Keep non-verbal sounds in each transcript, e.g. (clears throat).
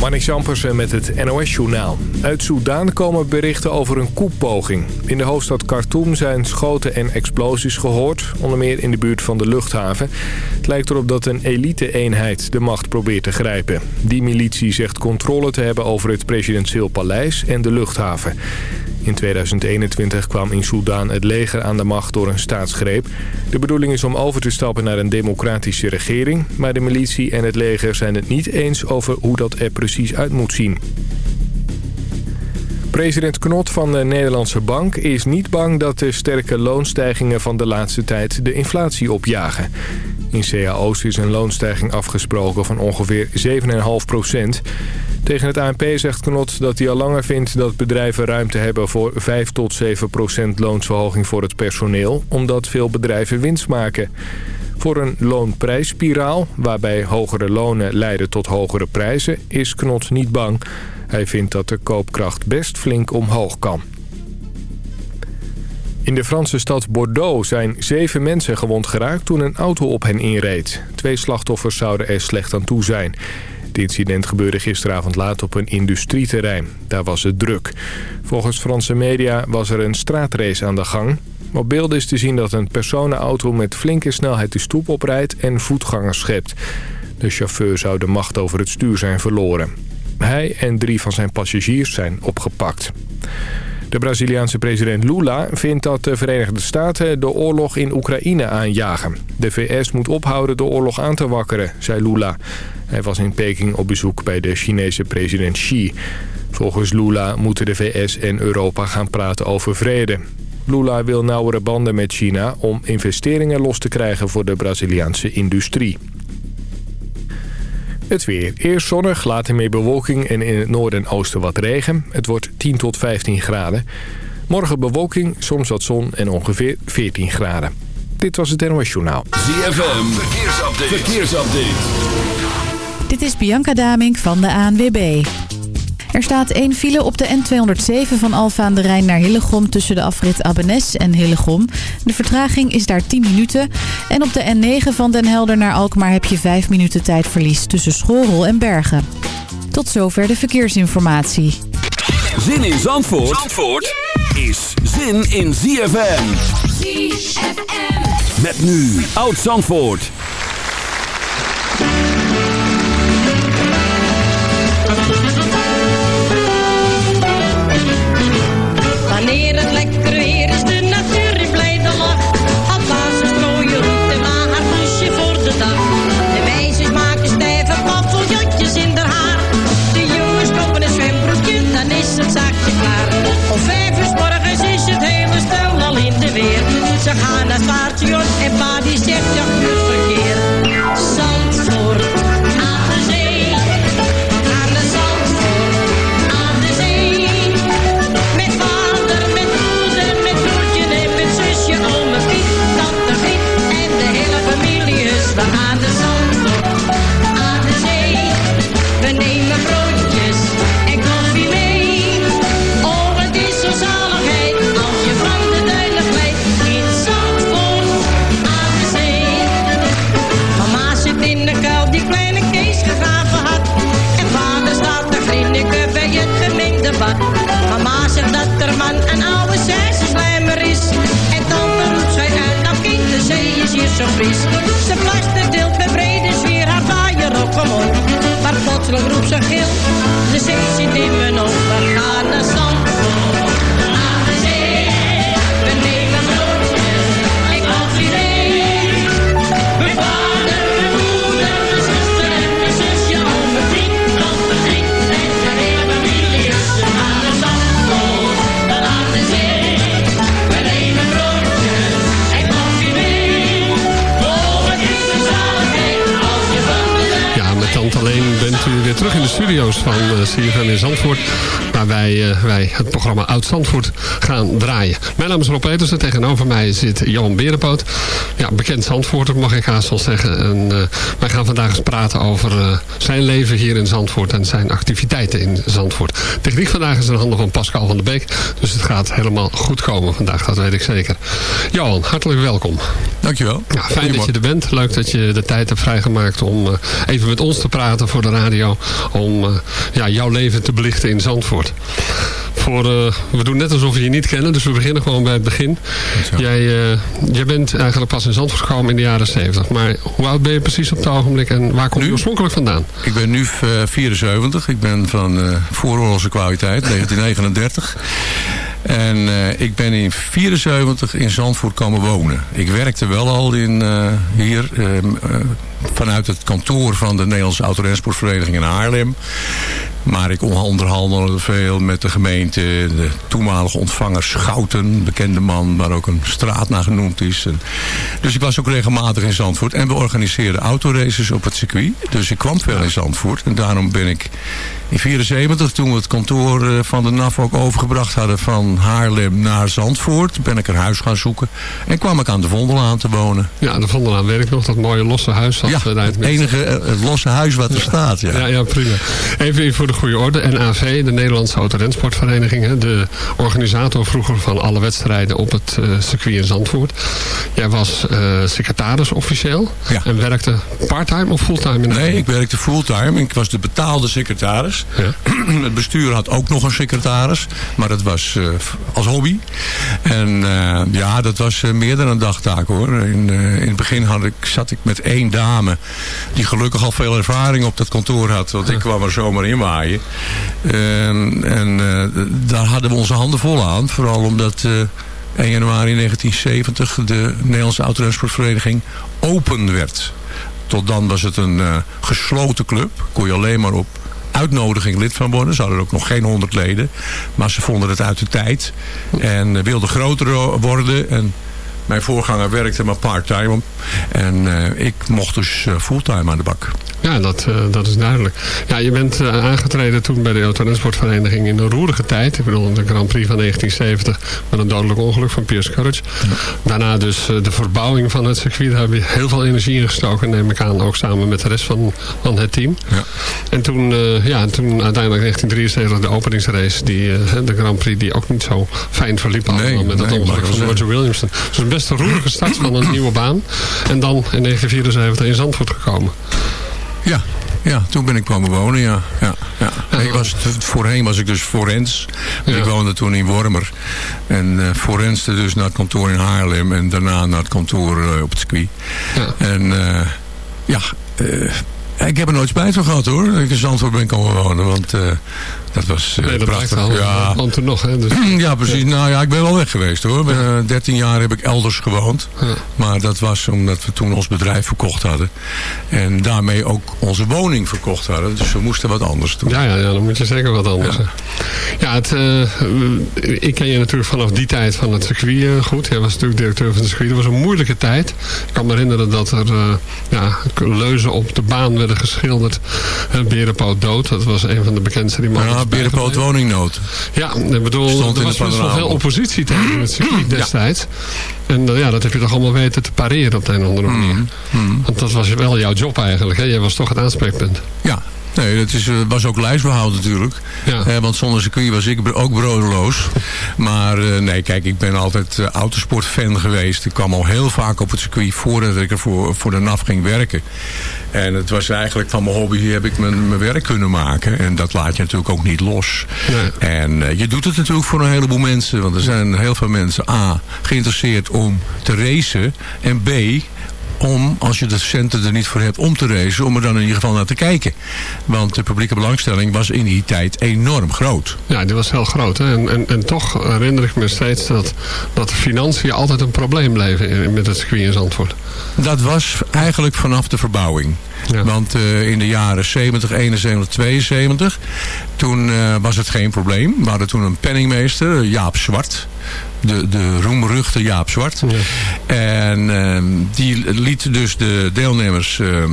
Manik Jampersen met het NOS-journaal. Uit Soedan komen berichten over een koepoging. In de hoofdstad Khartoum zijn schoten en explosies gehoord, onder meer in de buurt van de luchthaven. Het lijkt erop dat een elite-eenheid de macht probeert te grijpen. Die militie zegt controle te hebben over het presidentieel paleis en de luchthaven. In 2021 kwam in Soedan het leger aan de macht door een staatsgreep. De bedoeling is om over te stappen naar een democratische regering... maar de militie en het leger zijn het niet eens over hoe dat er precies uit moet zien. President Knot van de Nederlandse Bank is niet bang dat de sterke loonstijgingen van de laatste tijd de inflatie opjagen. In cao's is een loonstijging afgesproken van ongeveer 7,5 procent. Tegen het ANP zegt Knot dat hij al langer vindt dat bedrijven ruimte hebben voor 5 tot 7 procent loonsverhoging voor het personeel, omdat veel bedrijven winst maken. Voor een loonprijsspiraal, waarbij hogere lonen leiden tot hogere prijzen, is Knot niet bang. Hij vindt dat de koopkracht best flink omhoog kan. In de Franse stad Bordeaux zijn zeven mensen gewond geraakt toen een auto op hen inreed. Twee slachtoffers zouden er slecht aan toe zijn. Het incident gebeurde gisteravond laat op een industrieterrein. Daar was het druk. Volgens Franse media was er een straatrace aan de gang. Op beelden is te zien dat een personenauto met flinke snelheid de stoep oprijdt en voetgangers schept. De chauffeur zou de macht over het stuur zijn verloren. Hij en drie van zijn passagiers zijn opgepakt. De Braziliaanse president Lula vindt dat de Verenigde Staten de oorlog in Oekraïne aanjagen. De VS moet ophouden de oorlog aan te wakkeren, zei Lula. Hij was in Peking op bezoek bij de Chinese president Xi. Volgens Lula moeten de VS en Europa gaan praten over vrede. Lula wil nauwere banden met China om investeringen los te krijgen voor de Braziliaanse industrie. Het weer. Eerst zonnig, later meer bewolking en in het noorden en oosten wat regen. Het wordt 10 tot 15 graden. Morgen bewolking, soms wat zon en ongeveer 14 graden. Dit was het NOS Journaal. ZFM, verkeersupdate. verkeersupdate. Dit is Bianca Damink van de ANWB. Er staat één file op de N207 van Alfa aan de Rijn naar Hillegom... tussen de afrit Abbenes en Hillegom. De vertraging is daar 10 minuten. En op de N9 van Den Helder naar Alkmaar heb je 5 minuten tijdverlies... tussen Schorrel en Bergen. Tot zover de verkeersinformatie. Zin in Zandvoort, Zandvoort is zin in ZFM. ZFM. Met nu Oud Zandvoort. Ze gaan bad. Mama zegt dat er man een oude slijmer is. En dan roept zij uit, nou kind, de zee is hier zo fris. Ze plaster deelt met brede sfeer haar vaaier op omhoog. Maar plotseling roept ze gil, de zee zit in mijn ogen. We gaan naar Zandvoort, weer terug in de studio's van uh, CFM in Zandvoort. Waar wij, eh, wij het programma Oud Zandvoort gaan draaien. Mijn naam is Rob Petersen. Tegenover mij zit Johan Berenpoot. Ja, bekend Zandvoorter mag ik haast wel zeggen. En eh, wij gaan vandaag eens praten over eh, zijn leven hier in Zandvoort. En zijn activiteiten in Zandvoort. Techniek vandaag is in handen van Pascal van der Beek. Dus het gaat helemaal goed komen vandaag. Dat weet ik zeker. Johan, hartelijk welkom. Dankjewel. Ja, fijn dat je er bent. Leuk dat je de tijd hebt vrijgemaakt om even met ons te praten voor de radio. Om eh, ja, jouw leven te belichten in Zandvoort. Voor, eh, we doen net alsof we je niet kennen, dus we beginnen gewoon bij het begin. Jij, eh, jij bent eigenlijk pas in Zandvoort gekomen in de jaren 70. Maar hoe oud ben je precies op het ogenblik en waar kom je oorspronkelijk vandaan? Ik ben nu eh, 74. Ik ben van eh vooroorlogse kwaliteit, (laughs) 1939. En eh, ik ben in 74 in Zandvoort komen wonen. Ik werkte wel al in, eh, hier ehm, eh, vanuit het kantoor van de Nederlandse Autorensportvereniging in Haarlem. Maar ik onderhandelde veel met de gemeente, de toenmalige ontvanger Schouten, bekende man, waar ook een straat naar genoemd is. Dus ik was ook regelmatig in Zandvoort. En we organiseerden autoraces op het circuit. Dus ik kwam veel in Zandvoort. En daarom ben ik in 74, toen we het kantoor eh, van de NAF ook overgebracht hadden van Haarlem naar Zandvoort, ben ik een huis gaan zoeken. En kwam ik aan de Vondelaan te wonen. Ja, de Vondelaan werkt nog, dat mooie losse huis. Dat, Ja, eh, daar het enige eh, het losse huis wat er staat. Ja. Ja, ja, prima. Even voor de goede orde. NAV, de Nederlandse Autorensportvereniging. De organisator vroeger van alle wedstrijden op het eh, circuit in Zandvoort. Jij was secretaris officieel. En werkte parttime of fulltime? In de Nee, ik werkte fulltime. Ik was de betaalde secretaris. Ja. (clears throat) Het bestuur had ook nog een secretaris. Maar dat was als hobby. En ja, dat was meer dan een dagtaak hoor. In, in het begin had ik, zat ik met één dame. Die gelukkig al veel ervaring op dat kantoor had. Want ik kwam er zomaar in waaien. En, en eh, daar hadden we onze handen vol aan. Vooral omdat... eh 1 januari 1970 de Nederlandse Autorensportvereniging open werd. Tot dan was het een eh, gesloten club. Kon je alleen maar op uitnodiging lid van worden. Ze hadden ook nog geen honderd leden. Maar ze vonden het uit de tijd. En wilden groter worden. En mijn voorganger werkte maar part-time. En eh, ik mocht dus eh, fulltime aan de bak. Ja, dat, eh, dat is duidelijk. Ja, je bent eh, aangetreden toen bij de Autorensportvereniging in een roerige tijd. Ik bedoel, de Grand Prix van 1970 met een dodelijk ongeluk van Piers Courage. Daarna dus eh, de verbouwing van het circuit. Daar heb je heel veel energie in gestoken, neem ik aan. Ook samen met de rest van, van het team. Ja. En toen, ja, en toen uiteindelijk 1973 de openingsrace. Die, de Grand Prix die ook niet zo fijn verliep allemaal Nee, met dat nee, ongeluk van Roger Williamson. Dus een best roerige start van een (clears throat) nieuwe baan. En dan in 1974 in Zandvoort gekomen. Ja, ja, toen ben ik komen wonen, ja. ja, ja. Ik was, voorheen was ik dus forens. Ja. Ik woonde toen in Wormer. En eh forenste dus naar het kantoor in Haarlem. En daarna naar het kantoor eh, op het circuit. Ja. En eh, ja, ik heb er nooit spijt van gehad hoor. Dat ik in Zandvoort ben komen wonen. Want dat was eh, Nee, dat prachtig. wel. Ja. Want toen nog, hè. Dus, (clears throat) Ja, precies. Nou ja, ik ben wel weg geweest hoor. Eh, 13 jaar heb ik elders gewoond. Ja. Maar dat was omdat we toen ons bedrijf verkocht hadden. En daarmee ook onze woning verkocht hadden. Dus we moesten wat anders doen. ja, ja, ja, dan moet je zeker wat anders. Ja. Ja, het, eh, ik ken je natuurlijk vanaf die tijd van het circuit eh, goed. Jij was natuurlijk directeur van het circuit. Dat was een moeilijke tijd. Ik kan me herinneren dat er eh, ja, leuzen op de baan werden geschilderd. Berenpoot dood. Dat was een van de bekendste die man. Berenpoot woningnood. Ja, ik bedoel, Stond er was best wel veel oppositie tegen het circuit destijds. En eh, ja, dat heb je toch allemaal weten te pareren op de een of andere manier. Mhm. Want dat was wel jouw job eigenlijk. Hè? Jij was toch het aanspreekpunt. Ja. Nee, dat is, eh, was ook lijstbehoud natuurlijk. Ja. Eh, want zonder circuit was ik ook brodeloos. Maar eh, nee, kijk, ik ben altijd autosportfan geweest. Ik kwam al heel vaak op het circuit voordat ik er voor, voor de NAF ging werken. En het was eigenlijk van mijn hobby heb ik mijn, mijn werk kunnen maken. En dat laat je natuurlijk ook niet los. Nee. En eh, je doet het natuurlijk voor een heleboel mensen. Want er zijn heel veel mensen A, geïnteresseerd om te racen. En B, om, als je de centen er niet voor hebt om te racen, om er dan in ieder geval naar te kijken. Want de publieke belangstelling was in die tijd enorm groot. Ja, die was heel groot. Hè? En, en, en toch herinner ik me steeds dat, dat de financiën altijd een probleem bleven met het circuit in Zandvoort. Dat was eigenlijk vanaf de verbouwing. Ja. Want eh, in de jaren 70, 71, 72, toen eh, was het geen probleem. We hadden toen een penningmeester, Jaap Zwart. De, de roemruchte Jaap Zwart. Ja. En ehm, die liet dus de deelnemers ehm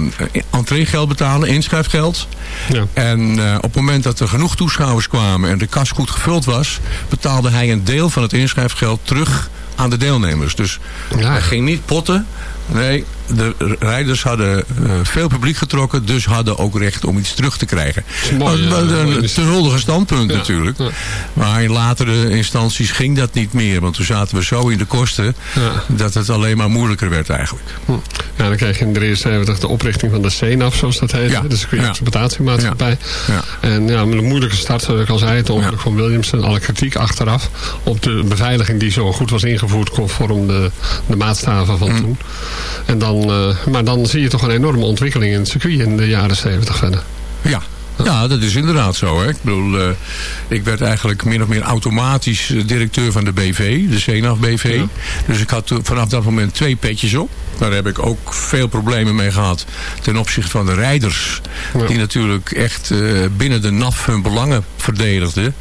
entreegeld betalen, inschrijfgeld. Ja. En eh, op het moment dat er genoeg toeschouwers kwamen en de kas goed gevuld was, betaalde hij een deel van het inschrijfgeld terug aan de deelnemers. Dus Ja. hij ging niet potten, Nee, de rijders hadden eh, veel publiek getrokken, dus hadden ook recht om iets terug te krijgen. mooi, ja, mooi een te huldige standpunt Ja, natuurlijk. ja. Maar in latere instanties ging dat niet meer, want toen zaten we zo in de kosten dat het alleen maar moeilijker werd eigenlijk. Hm. Ja, dan kreeg je in de 73 de oprichting van de CNAF, zoals dat heet. Ja, De circuit-exploitatiemaatschappij. Ja. En ja, met een moeilijke start, zoals ik al zei, het ongeluk van Williams en alle kritiek achteraf. Op de beveiliging die zo goed was ingevoerd conform de, de maatstaven van toen. En dan, eh, maar dan zie je toch een enorme ontwikkeling in het circuit in de jaren 70 verder. Ja. Ja, dat is inderdaad zo. Hè. Ik bedoel, eh, ik werd eigenlijk min of meer automatisch eh, directeur van de BV, de CNAF BV. Dus ik had toen vanaf dat moment twee petjes op. Daar heb ik ook veel problemen mee gehad ten opzichte van de rijders. Ja. Die natuurlijk echt eh, binnen de NAF hun belangen verdedigden.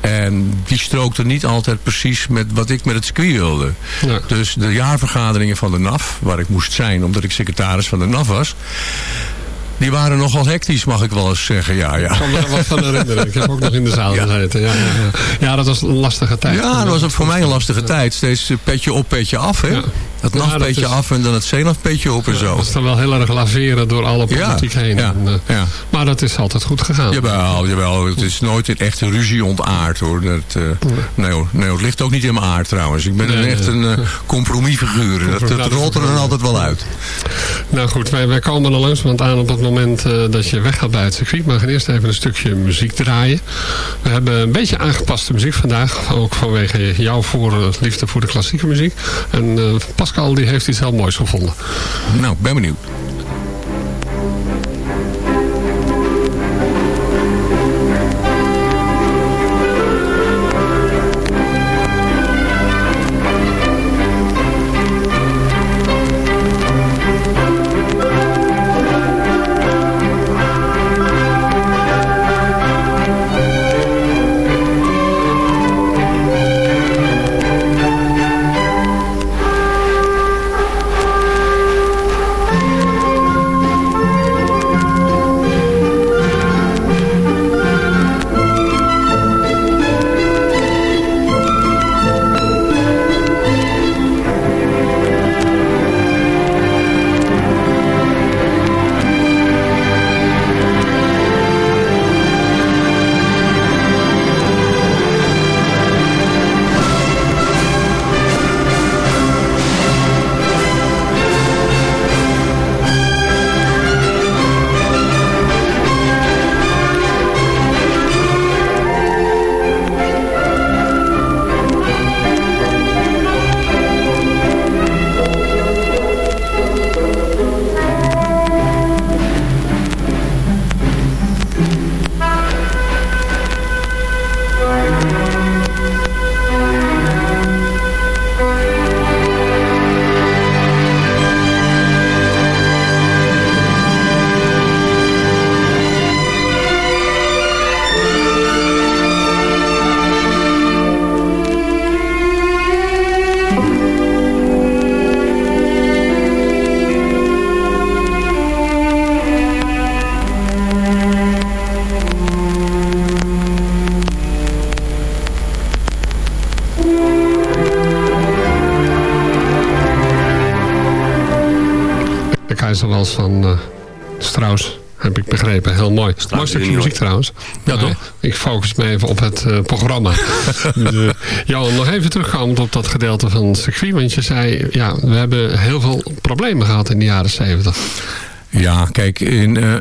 En die strookten niet altijd precies met wat ik met het circuit wilde. Ja. Dus de jaarvergaderingen van de NAF, waar ik moest zijn omdat ik secretaris van de NAF was... die waren nogal hectisch, mag ik wel eens zeggen. Ja, ja. Ik kan me wat van herinneren. Ik heb ook nog in de zaal Ja. gezeten. Ja, ja, ja. ja, dat was een lastige tijd. Ja, dat was voor mij een lastige tijd. Steeds eh, petje op, petje af. Hè? Ja. Het Ja, NAF-petje is- af en dan het CNAF-petje op en zo. Dat is dan wel heel erg laveren door alle politiek heen. ja, En, eh, ja. Maar dat is altijd goed gegaan. Jawel, jawel, het is nooit in echte ruzie ontaard hoor. Dat, eh, nee, hoor. nee, het ligt ook niet in mijn aard trouwens. Ik ben Nee, een echt een eh, (laughs) compromisfiguur. Dat, dat rolt er dan altijd wel uit. Nou goed, wij, wij komen er langzamerhand aan op het moment dat je weggaat bij het circuit. Maar we gaan eerst even een stukje muziek draaien. We hebben een beetje aangepaste muziek vandaag. Ook vanwege jouw voor, liefde voor de klassieke muziek. En eh, Die heeft iets heel moois gevonden. Nou, ben benieuwd. Van eh, Strauss. Heb ik begrepen. Heel mooi. mooi stukje muziek trouwens. Ja, toch? Ik focus me even op het eh, programma. (laughs) De, Johan, nog even terugkomend op dat gedeelte van het circuit. Want je zei, ja, we hebben heel veel problemen gehad in de jaren 70. Ja, kijk, in, eh,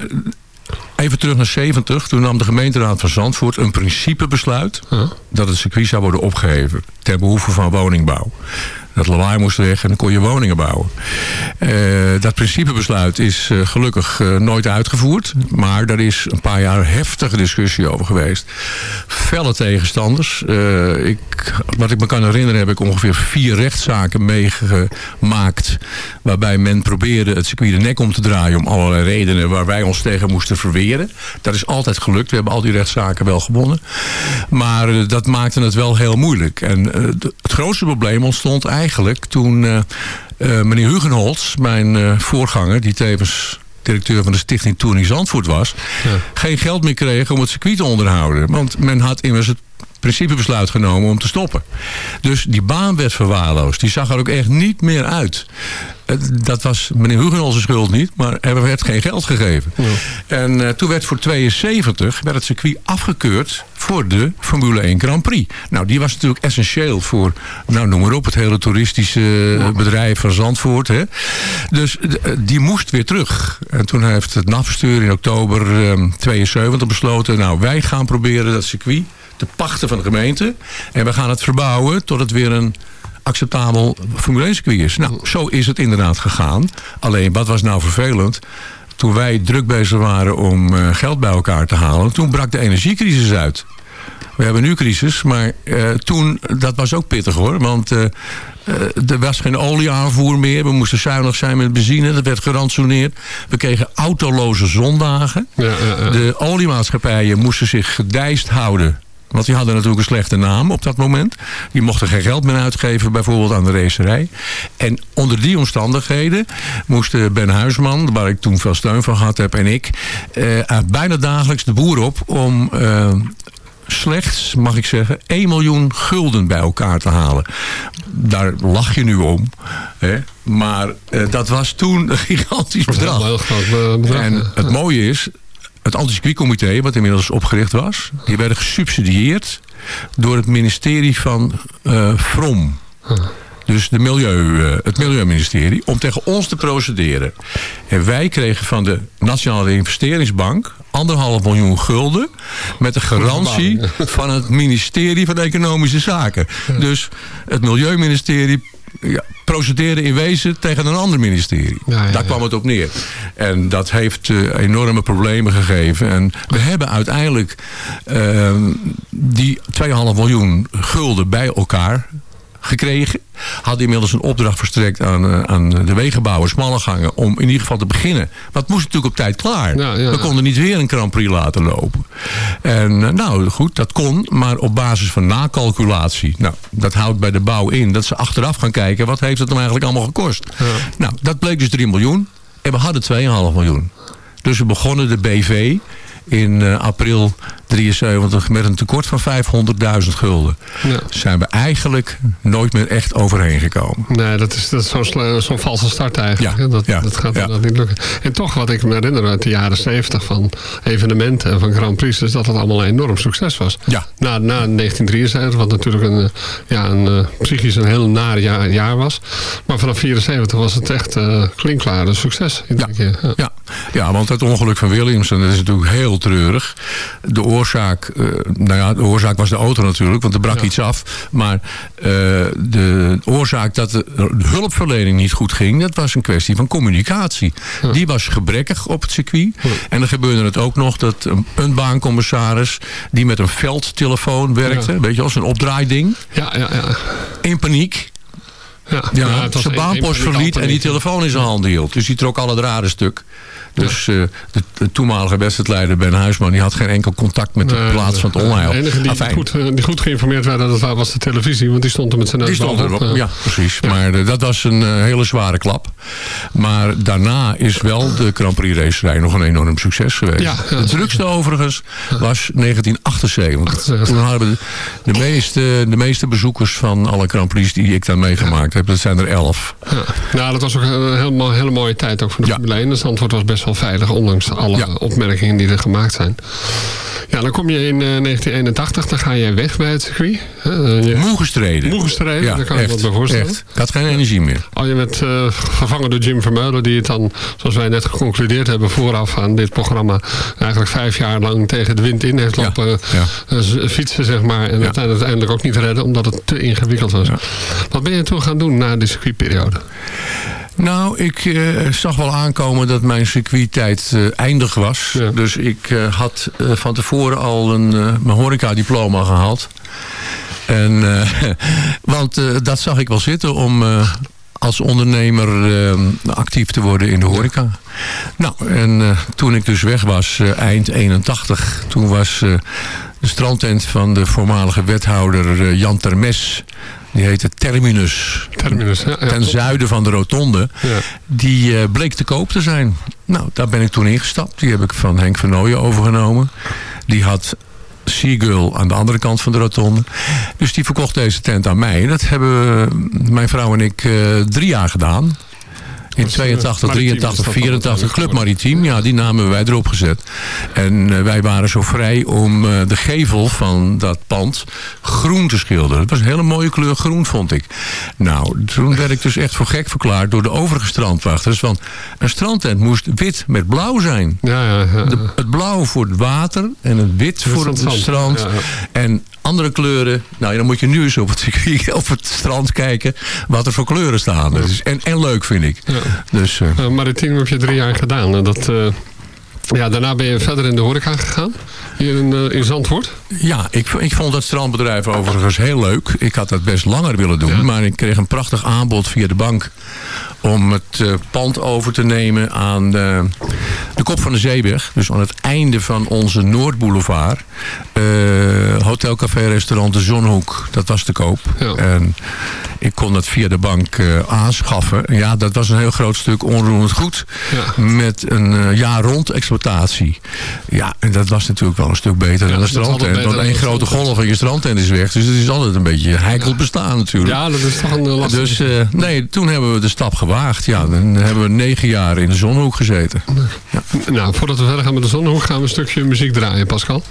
even terug naar 70. Toen nam de gemeenteraad van Zandvoort een principebesluit... Dat het circuit zou worden opgeheven ter behoeve van woningbouw. Dat lawaai moest weg en dan kon je woningen bouwen. Eh, dat principebesluit is eh, gelukkig eh, nooit uitgevoerd. Maar daar is een paar jaar heftige discussie over geweest. Felle tegenstanders. Ik, wat ik me kan herinneren heb ik ongeveer vier rechtszaken meegemaakt. Waarbij men probeerde het circuit de nek om te draaien. Om allerlei redenen waar wij ons tegen moesten verweren. Dat is altijd gelukt. We hebben al die rechtszaken wel gewonnen. Maar dat maakte het wel heel moeilijk. En het grootste probleem ontstond eigenlijk toen eh, eh, meneer Hugenholz, mijn eh, voorganger, die tevens directeur van de stichting Touring Zandvoort was, geen geld meer kreeg om het circuit te onderhouden. Want men had immers het principebesluit genomen om te stoppen. Dus die baan werd verwaarloosd. Die zag er ook echt niet meer uit. Dat was meneer Hugenol zijn schuld niet, maar er werd geen geld gegeven. En eh, toen werd voor 72 werd het circuit afgekeurd voor de Formule 1 Grand Prix. Nou, die was natuurlijk essentieel voor, nou noem maar op, het hele toeristische eh, bedrijf van Zandvoort. Hè. Dus eh, die moest weer terug. En toen heeft het NAF-bestuur in oktober eh, 72 besloten, nou wij gaan proberen dat circuit te pachten van de gemeente. En we gaan het verbouwen tot het weer een acceptabel Formule 1 circuit is. Nou, zo is het inderdaad gegaan. Alleen, wat was nou vervelend? Toen wij druk bezig waren om eh, geld bij elkaar te halen... toen brak de energiecrisis uit. We hebben nu crisis, maar eh, toen, dat was ook pittig hoor. Want eh, er was geen olieaanvoer meer. We moesten zuinig zijn met benzine. Dat werd gerantsoeneerd. We kregen autoloze zondagen. Ja, ja, ja. De oliemaatschappijen moesten zich gedijst houden. Want die hadden natuurlijk een slechte naam op dat moment. Die mochten geen geld meer uitgeven, bijvoorbeeld aan de racerij. En onder die omstandigheden moesten Ben Huisman, waar ik toen veel steun van gehad heb, en ik, eh, bijna dagelijks de boer op om eh, slechts, mag ik zeggen, 1 miljoen gulden bij elkaar te halen. Daar lach je nu om. Hè? Maar eh, dat was toen een gigantisch eh, bedrag. En het mooie is, het anticircuitcomité, wat inmiddels opgericht was... die werden gesubsidieerd door het ministerie van eh From. Dus de milieu, eh, het Milieuministerie, om tegen ons te procederen. En wij kregen van de Nationale Investeringsbank anderhalf miljoen gulden... met de garantie van het ministerie van Economische Zaken. Dus het Milieuministerie ja, procedeerde in wezen tegen een ander ministerie. Ja, ja, Daar kwam het op neer. En dat heeft eh, enorme problemen gegeven. En we hebben uiteindelijk eh, die 2,5 miljoen gulden bij elkaar gekregen. Hadden inmiddels een opdracht verstrekt aan, eh, aan de wegenbouwers, Smallengangen, om in ieder geval te beginnen. Want het moest natuurlijk op tijd klaar. Ja, ja, we konden niet weer een Grand Prix laten lopen. En eh, nou goed, dat kon, maar op basis van nakalculatie. Nou, dat houdt bij de bouw in dat ze achteraf gaan kijken, wat heeft het nou eigenlijk allemaal gekost? Nou, dat bleek dus 3 miljoen. En we hadden 2,5 miljoen. Dus we begonnen de BV in eh, april 73 met een tekort van 500.000 gulden. Ja. Zijn we eigenlijk nooit meer echt overheen gekomen. Nee, dat is, dat is zo'n zo'n valse start eigenlijk. Ja. Dat, ja, dat gaat inderdaad niet lukken. En toch, wat ik me herinner uit de jaren 70 van evenementen en van Grand Prix... is dat het allemaal een enorm succes was. Ja. Na, na 1973, wat natuurlijk een, ja, een, eh, psychisch een heel naar jaar, jaar was. Maar vanaf 74 was het echt eh klinkklaar een succes. Ja. Ja, ja, want het ongeluk van Williamson dat is natuurlijk heel treurig. De oorzaak, eh, nou ja, de oorzaak was de auto natuurlijk, want er brak Ja. iets af. Maar eh, de oorzaak dat de hulpverlening niet goed ging, dat was een kwestie van communicatie. Die was gebrekkig op het circuit. En dan gebeurde het ook nog dat een, een baancommissaris die met een veldtelefoon werkte, weet je, als een opdraaiding, Ja, ja, ja. in paniek ja. zijn baanpost verliet en die telefoon in zijn handen hield. Dus die trok alle draden stuk. Dus eh, de, de toenmalige wedstrijdleider Ben Huisman... die had geen enkel contact met de plaats van het onheil. De enige die, Afijn, goed, eh, die goed geïnformeerd werd dat het was de televisie. Want die stond er met zijn neus die stond bovenop, erop. Ja, precies. Maar eh, dat was een hele zware klap. Maar daarna is wel de Grand Prix racerij nog een enorm succes geweest. Ja, ja, de drukste overigens was 1978. 78. Toen hadden we de, de, meeste, de meeste bezoekers van alle Grand Prix die ik dan meegemaakt heb. Dat zijn er elf. Ja. Nou, dat was ook een hele, hele mooie tijd ook voor de Ja. Formule 1. Dus het antwoord was best wel veilig, ondanks alle Ja. opmerkingen die er gemaakt zijn. Ja, dan kom je in eh, 1981, dan ga jij weg bij het circuit. Je Moe gestreden. moe gestreden, Ja, daar kan je me bij voorstellen. echt. Ik had geen energie meer. Oh, je werd eh, vervangen door Jim Vermeulen, die het dan, zoals wij net geconcludeerd hebben vooraf aan dit programma, eigenlijk vijf jaar lang tegen de wind in heeft lopen ja. eh, fietsen, zeg maar. En uiteindelijk ook niet redden, omdat het te ingewikkeld was. Wat ben je toen gaan doen na de circuitperiode? Nou, ik eh, zag wel aankomen dat mijn circuittijd eh, eindig was. Ja. Dus ik eh, had van tevoren al een, mijn horeca-diploma gehaald. En, (laughs) want dat zag ik wel zitten om als ondernemer actief te worden in de horeca. Nou, en toen ik dus weg was, eind 81, toen was de strandtent van de voormalige wethouder Jan Termes... Die heette Terminus Terminus, ja. ja, ten zuiden van de rotonde. Ja. Die eh, bleek te koop te zijn. Nou, daar ben ik toen ingestapt. Die heb ik van Henk van Nooyen overgenomen. Die had Seagull aan de andere kant van de rotonde. Dus die verkocht deze tent aan mij. Dat hebben mijn vrouw en ik eh, drie jaar gedaan. In Was, eh, 82, Maritiem is 83, dat 84, dan Club Maritiem. Ja, die namen wij erop gezet. En eh, wij waren zo vrij om eh, de gevel van dat pand groen te schilderen. Het was een hele mooie kleur groen, vond ik. Nou, toen werd ik dus echt voor gek verklaard door de overige strandwachters. Want een strandtent moest wit met blauw zijn. Ja, ja, ja. De- het blauw voor het water en het wit Voor het strand. En andere kleuren. Nou, ja, dan moet je nu eens op het, (laughs) op het strand kijken wat er voor kleuren staan. En, en leuk vind ik. Dus eh, Uh, Maritiem heb je drie jaar gedaan. En dat, eh, ja, daarna ben je verder in de horeca gegaan. Hier in, eh, in Zandvoort. ja, ik, ik vond dat strandbedrijf overigens heel leuk. Ik had dat best langer willen doen. Ja. Maar ik kreeg een prachtig aanbod via de bank. Om het eh, pand over te nemen aan de, de kop van de zeeweg. Dus aan het einde van onze Noordboulevard. Eh, hotel, café, restaurant De Zonhoek. Dat was te koop. Ja. En ik kon dat via de bank eh, aanschaffen. Ja, dat was een heel groot stuk onroerend goed. Ja. Met een eh, jaar rond exploitatie. Ja, en dat was natuurlijk wel een stuk beter dan een strandtent. Want één grote golf van je strandtent is weg. Dus het is altijd een beetje heikel bestaan natuurlijk. Ja, dat is toch een eh, lastig. Dus eh, nee, toen hebben we de stap gewaagd. Ja, dan hebben we negen jaar in de zonhoek gezeten. Nou, voordat we verder gaan met de zonhoek... gaan we een stukje muziek draaien, Pascal.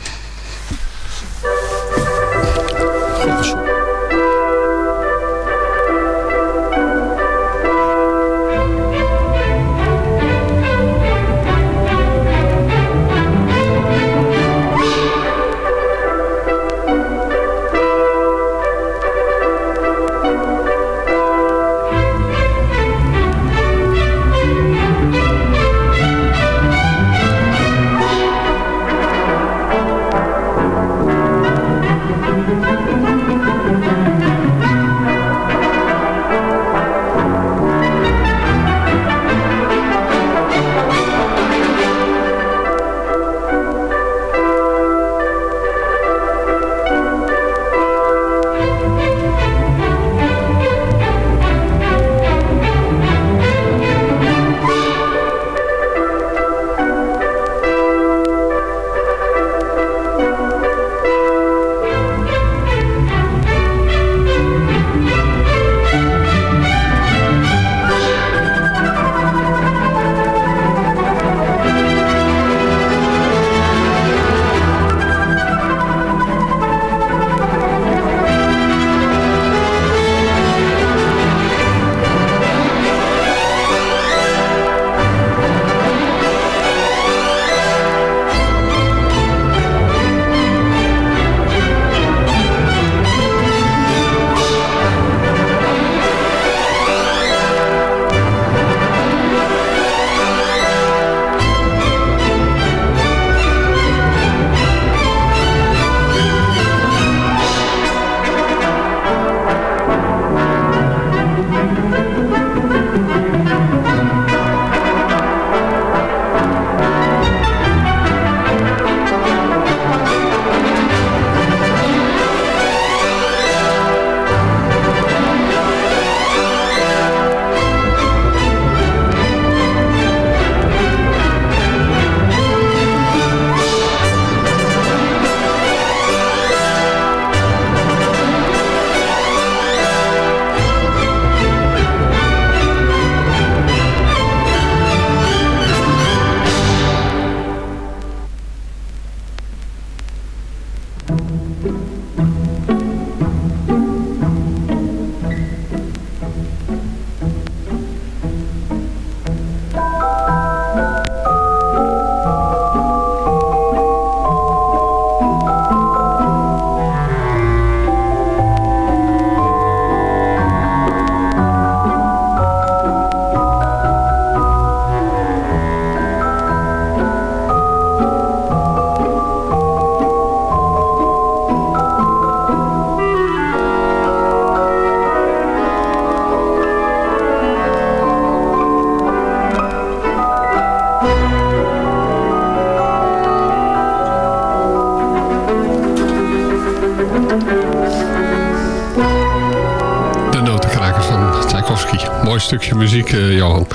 Mooi stukje muziek, eh, Johan.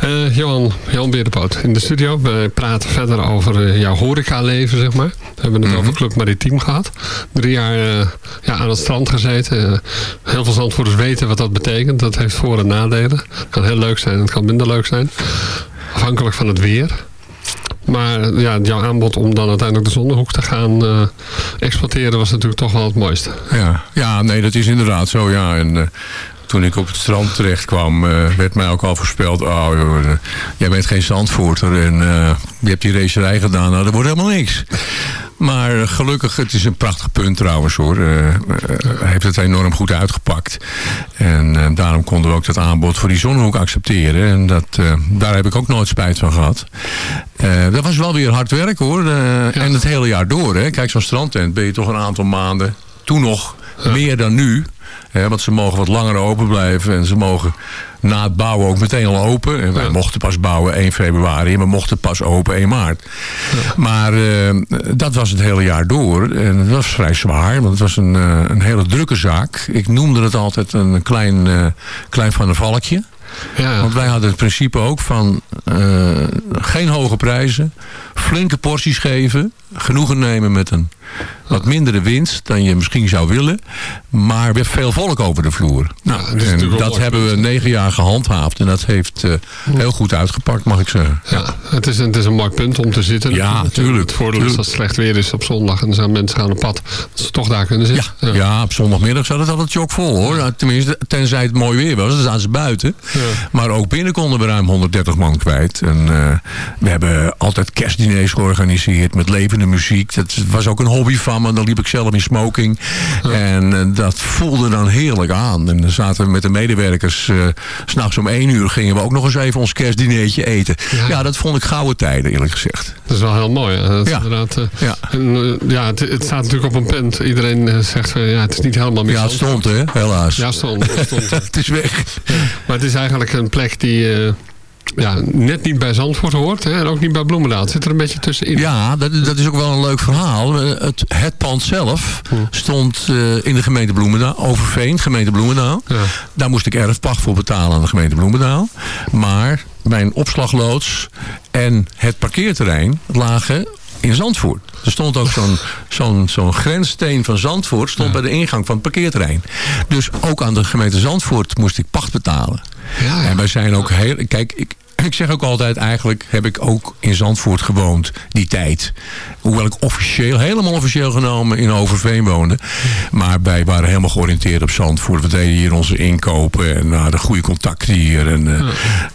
Eh, Uh, Johan, Johan Berenpoot in de studio. We praten verder over uh, jouw horecaleven, zeg maar. We hebben het mm -hmm. over Club Maritiem gehad. Drie jaar ja, aan het strand gezeten. heel veel zandvoerders weten wat dat betekent. Dat heeft voor- en nadelen. Het kan heel leuk zijn, het kan minder leuk zijn. Afhankelijk van het weer. Maar ja, jouw aanbod om dan uiteindelijk de zonnehoek te gaan uh, exploiteren was natuurlijk toch wel het mooiste. Ja, ja nee, dat is inderdaad zo. Ja. En, uh, toen ik op het strand terecht kwam, uh, werd mij ook al voorspeld... oh, joh, jij bent geen zandvoerter en je hebt die racerij gedaan. Nou, dat wordt helemaal niks. Maar gelukkig, het is een prachtig punt trouwens hoor. Uh, uh, heeft het enorm goed uitgepakt. En uh, daarom konden we ook dat aanbod voor die zonnehoek accepteren. En dat, daar heb ik ook nooit spijt van gehad. dat was wel weer hard werk hoor. Ja. En het hele jaar door. Hè. Kijk, zo'n strandtent ben je toch een aantal maanden. Toen nog ja. meer dan nu. Hè, want ze mogen wat langer open blijven. En ze mogen na het bouwen ook meteen al open. En wij ja. mochten pas bouwen 1 februari. En we mochten pas open 1 maart. Ja. Maar uh, dat was het hele jaar door. En het was vrij zwaar. Want het was een, uh, een hele drukke zaak. Ik noemde het altijd een klein, uh, klein van een valkje. Ja. Want wij hadden het principe ook van geen hoge prijzen, flinke porties geven, genoegen nemen met een wat mindere winst dan je misschien zou willen, maar weer veel volk over de vloer. Nou, ja, dat en dat hebben we negen jaar gehandhaafd en dat heeft uh, heel goed uitgepakt, mag ik zeggen. Ja, het is, een, het is een mooi punt om te zitten. Ja, tuurlijk. Het voordeel is dat het slecht weer is op zondag en dan zijn mensen gaan op pad, dat ze toch daar kunnen zitten. Ja, ja. ja op zondagmiddag zat het altijd chockvol hoor. Tenminste, tenzij het mooi weer was, dan zaten ze buiten. Maar ook binnen konden we ruim 130 man kwijt. En uh, we hebben altijd kerstdiners georganiseerd met levende muziek. Dat was ook een hobby van me. Dan liep ik zelf in smoking. Ja. En uh, dat voelde dan heerlijk aan. En dan zaten we met de medewerkers. Uh, S'nachts om één uur gingen we ook nog eens even ons kerstdinertje eten. Ja, ja dat vond ik gouden tijden eerlijk gezegd. Dat is wel heel mooi. Dat ja. Inderdaad, ja. En, ja, het, het, staat natuurlijk op een punt. Iedereen zegt van ja, het is niet helemaal meer Ja, het stond hè, helaas. Ja, stond. Het, stond, (laughs) het is weg. Maar het is eigenlijk een plek die uh, ja, net niet bij Zandvoort hoort. Hè, en ook niet bij Bloemendaal. Het zit er een beetje tussenin. Ja, dat, dat is ook wel een leuk verhaal. Het, het pand zelf stond uh, in de gemeente Bloemendaal. Overveen, gemeente Bloemendaal. Ja. Daar moest ik erfpacht voor betalen aan de gemeente Bloemendaal. Maar mijn opslagloods en het parkeerterrein lagen in Zandvoort. Er stond ook zo'n (laughs) zo'n zo'n grenssteen van Zandvoort stond ja. bij de ingang van het parkeerterrein. Dus ook aan de gemeente Zandvoort moest ik pacht betalen. Ja, ja. En wij zijn ook heel... Kijk, ik, ik zeg ook altijd, eigenlijk heb ik ook in Zandvoort gewoond, die tijd. Hoewel ik officieel, helemaal officieel genomen in Overveen woonde. Maar wij waren helemaal georiënteerd op Zandvoort. We deden hier onze inkopen en uh, de goede contacten hier. En, uh, ja.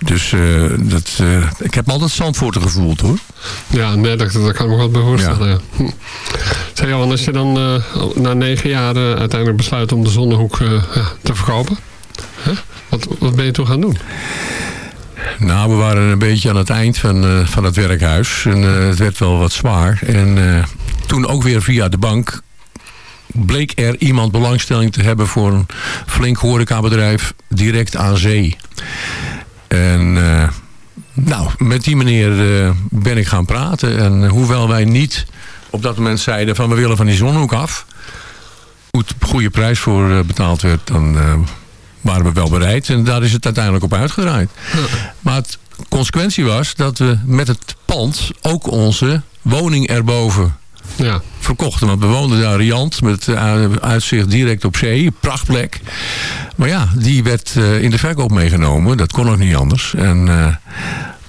Dus uh, dat, ik heb altijd Zandvoort gevoeld hoor. Ja, nee, dat, dat kan ik me wel bij voorstellen. Ja. Hm. Zeg Johan, als je dan na negen jaar uiteindelijk besluit om de Zonnehoek te verkopen. Wat, wat ben je toen gaan doen? Nou, we waren een beetje aan het eind van, uh, van het werkhuis. En uh, het werd wel wat zwaar. En uh, toen ook weer via de bank bleek er iemand belangstelling te hebben voor een flink horecabedrijf direct aan zee. En nou, met die meneer ben ik gaan praten. En hoewel wij niet op dat moment zeiden van we willen van die zonhoek af. Goed, goede prijs voor betaald werd, dan waren we wel bereid. En daar is het uiteindelijk op uitgedraaid. Ja. Maar het consequentie was dat we met het pand ook onze woning erboven ja. verkochten. Want we woonden daar riant met uitzicht direct op zee. Prachtplek. Maar ja, die werd uh, in de verkoop meegenomen. Dat kon ook niet anders. En... Uh,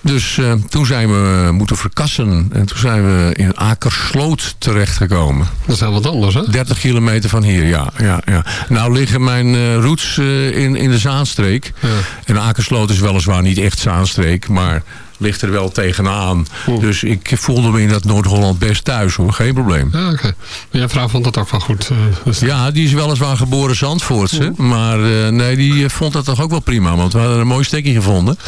dus uh, toen zijn we moeten verkassen. En toen zijn we in Akersloot terechtgekomen. Dat is wel wat anders, hè? 30 kilometer van hier, ja. ja, ja. Nou liggen mijn uh, roots uh, in, in de Zaanstreek. Ja. En Akersloot is weliswaar niet echt Zaanstreek, maar ligt er wel tegenaan. Oeh. Dus ik voelde me in dat Noord-Holland best thuis hoor. Geen probleem. Ja, oké. Okay. Jouw vrouw vond dat ook wel goed? Uh, dus... Ja, die is weliswaar geboren Zandvoortse. Oeh. Maar uh, nee, die vond dat toch ook wel prima. Want we hadden een mooi stekje gevonden.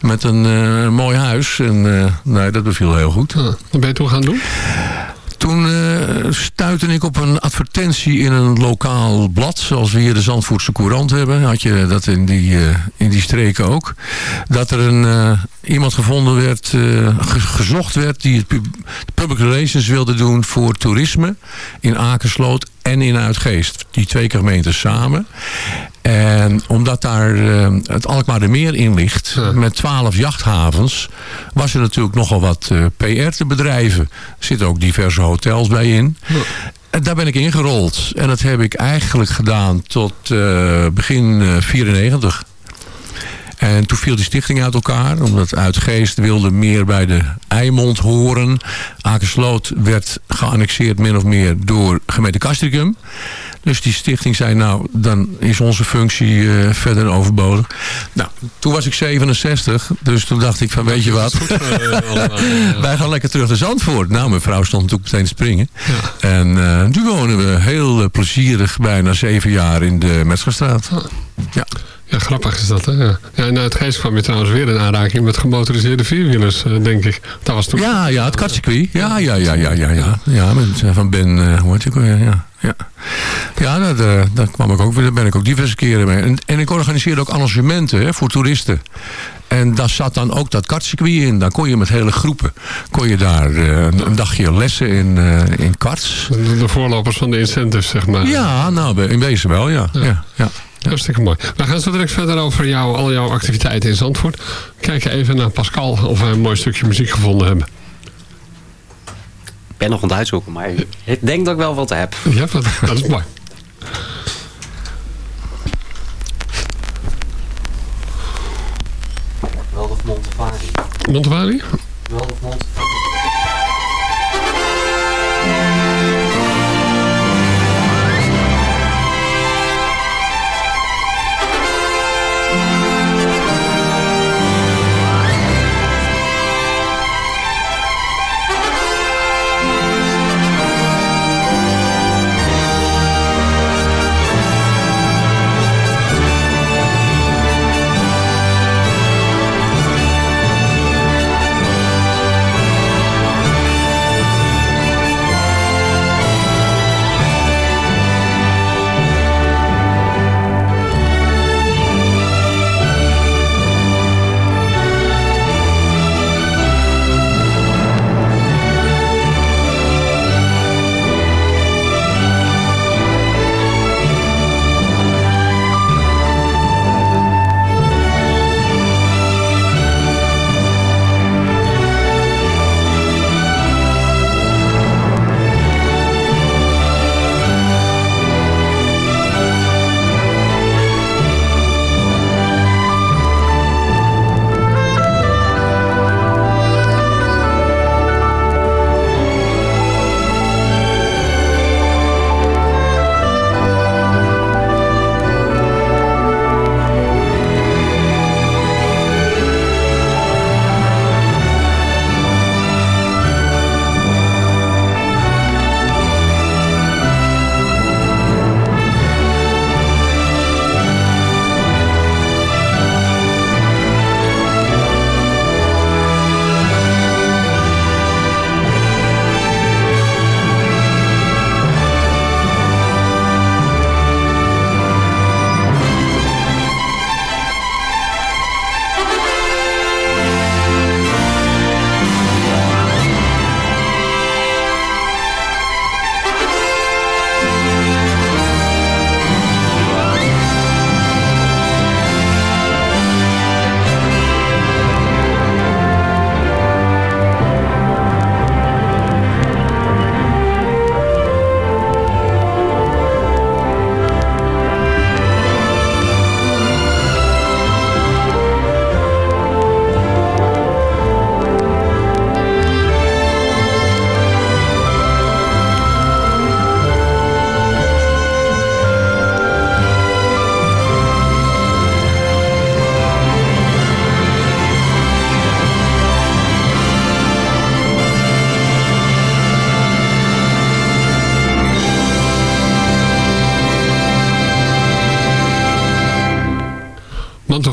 Met een uh, mooi huis. En nee, dat beviel heel goed. Ja. Wat ben je toen gaan doen? Toen uh, stuitte ik op een advertentie in een lokaal blad. Zoals we hier de Zandvoortse Courant hebben. Had je dat in die, uh, in die streken ook. Dat er een, uh, iemand gevonden werd, ge gezocht werd... die het pub public relations wilde doen voor toerisme in Akersloot en in Uitgeest. Die twee gemeenten samen. En omdat daar uh, het Alkmaardermeer in ligt, Ja. met twaalf jachthavens, was er natuurlijk nogal wat eh, PR te bedrijven. Er zitten ook diverse hotels bij in. En daar ben ik ingerold. En dat heb ik eigenlijk gedaan tot eh, begin eh, 94. En toen viel die stichting uit elkaar. Omdat Uitgeest wilde meer bij de Eimond horen. Akersloot werd geannexeerd min of meer door gemeente Castricum. Dus die stichting zei, nou, dan is onze functie eh, verder overbodig. Nou, toen was ik 67. Dus toen dacht ik van, weet je wat... Eh, ja. (laughs) Wij gaan lekker terug naar Zandvoort. Nou, mijn vrouw stond natuurlijk meteen te springen. En eh, nu wonen we heel eh, plezierig bijna zeven jaar in de Metzgerstraat. Ja. Ja, grappig is dat, hè? Ja, ja en uit Geest kwam je trouwens weer in aanraking met gemotoriseerde vierwielers, eh, denk ik. Dat was toen... Ja, ja, het kartcircuit. Ja, ja, ja, ja, ja, ja. Ja, met, eh, van Ben, eh, hoe heet alweer? Ja, ja. Ja, daar, daar, daar kwam ik ook, daar ben ik ook diverse keren mee. En, en ik organiseerde ook arrangementen hè, voor toeristen. En daar zat dan ook dat kartcircuit in. Dan kon je met hele groepen, kon je daar een, dagje lessen in, in karts. De, de voorlopers van de incentives, zeg maar. Ja, nou, in wezen wel, ja. ja. ja, Hartstikke mooi. We gaan zo direct verder over jou, al jouw activiteiten in Zandvoort. Kijken even naar Pascal of wij een mooi stukje muziek gevonden hebben. Ik ben nog aan het uitzoeken, maar ik denk dat ik wel wat heb. Ja, dat, (laughs) dat is mooi. Wel of Montevari. Montevari? Wel of Montevari.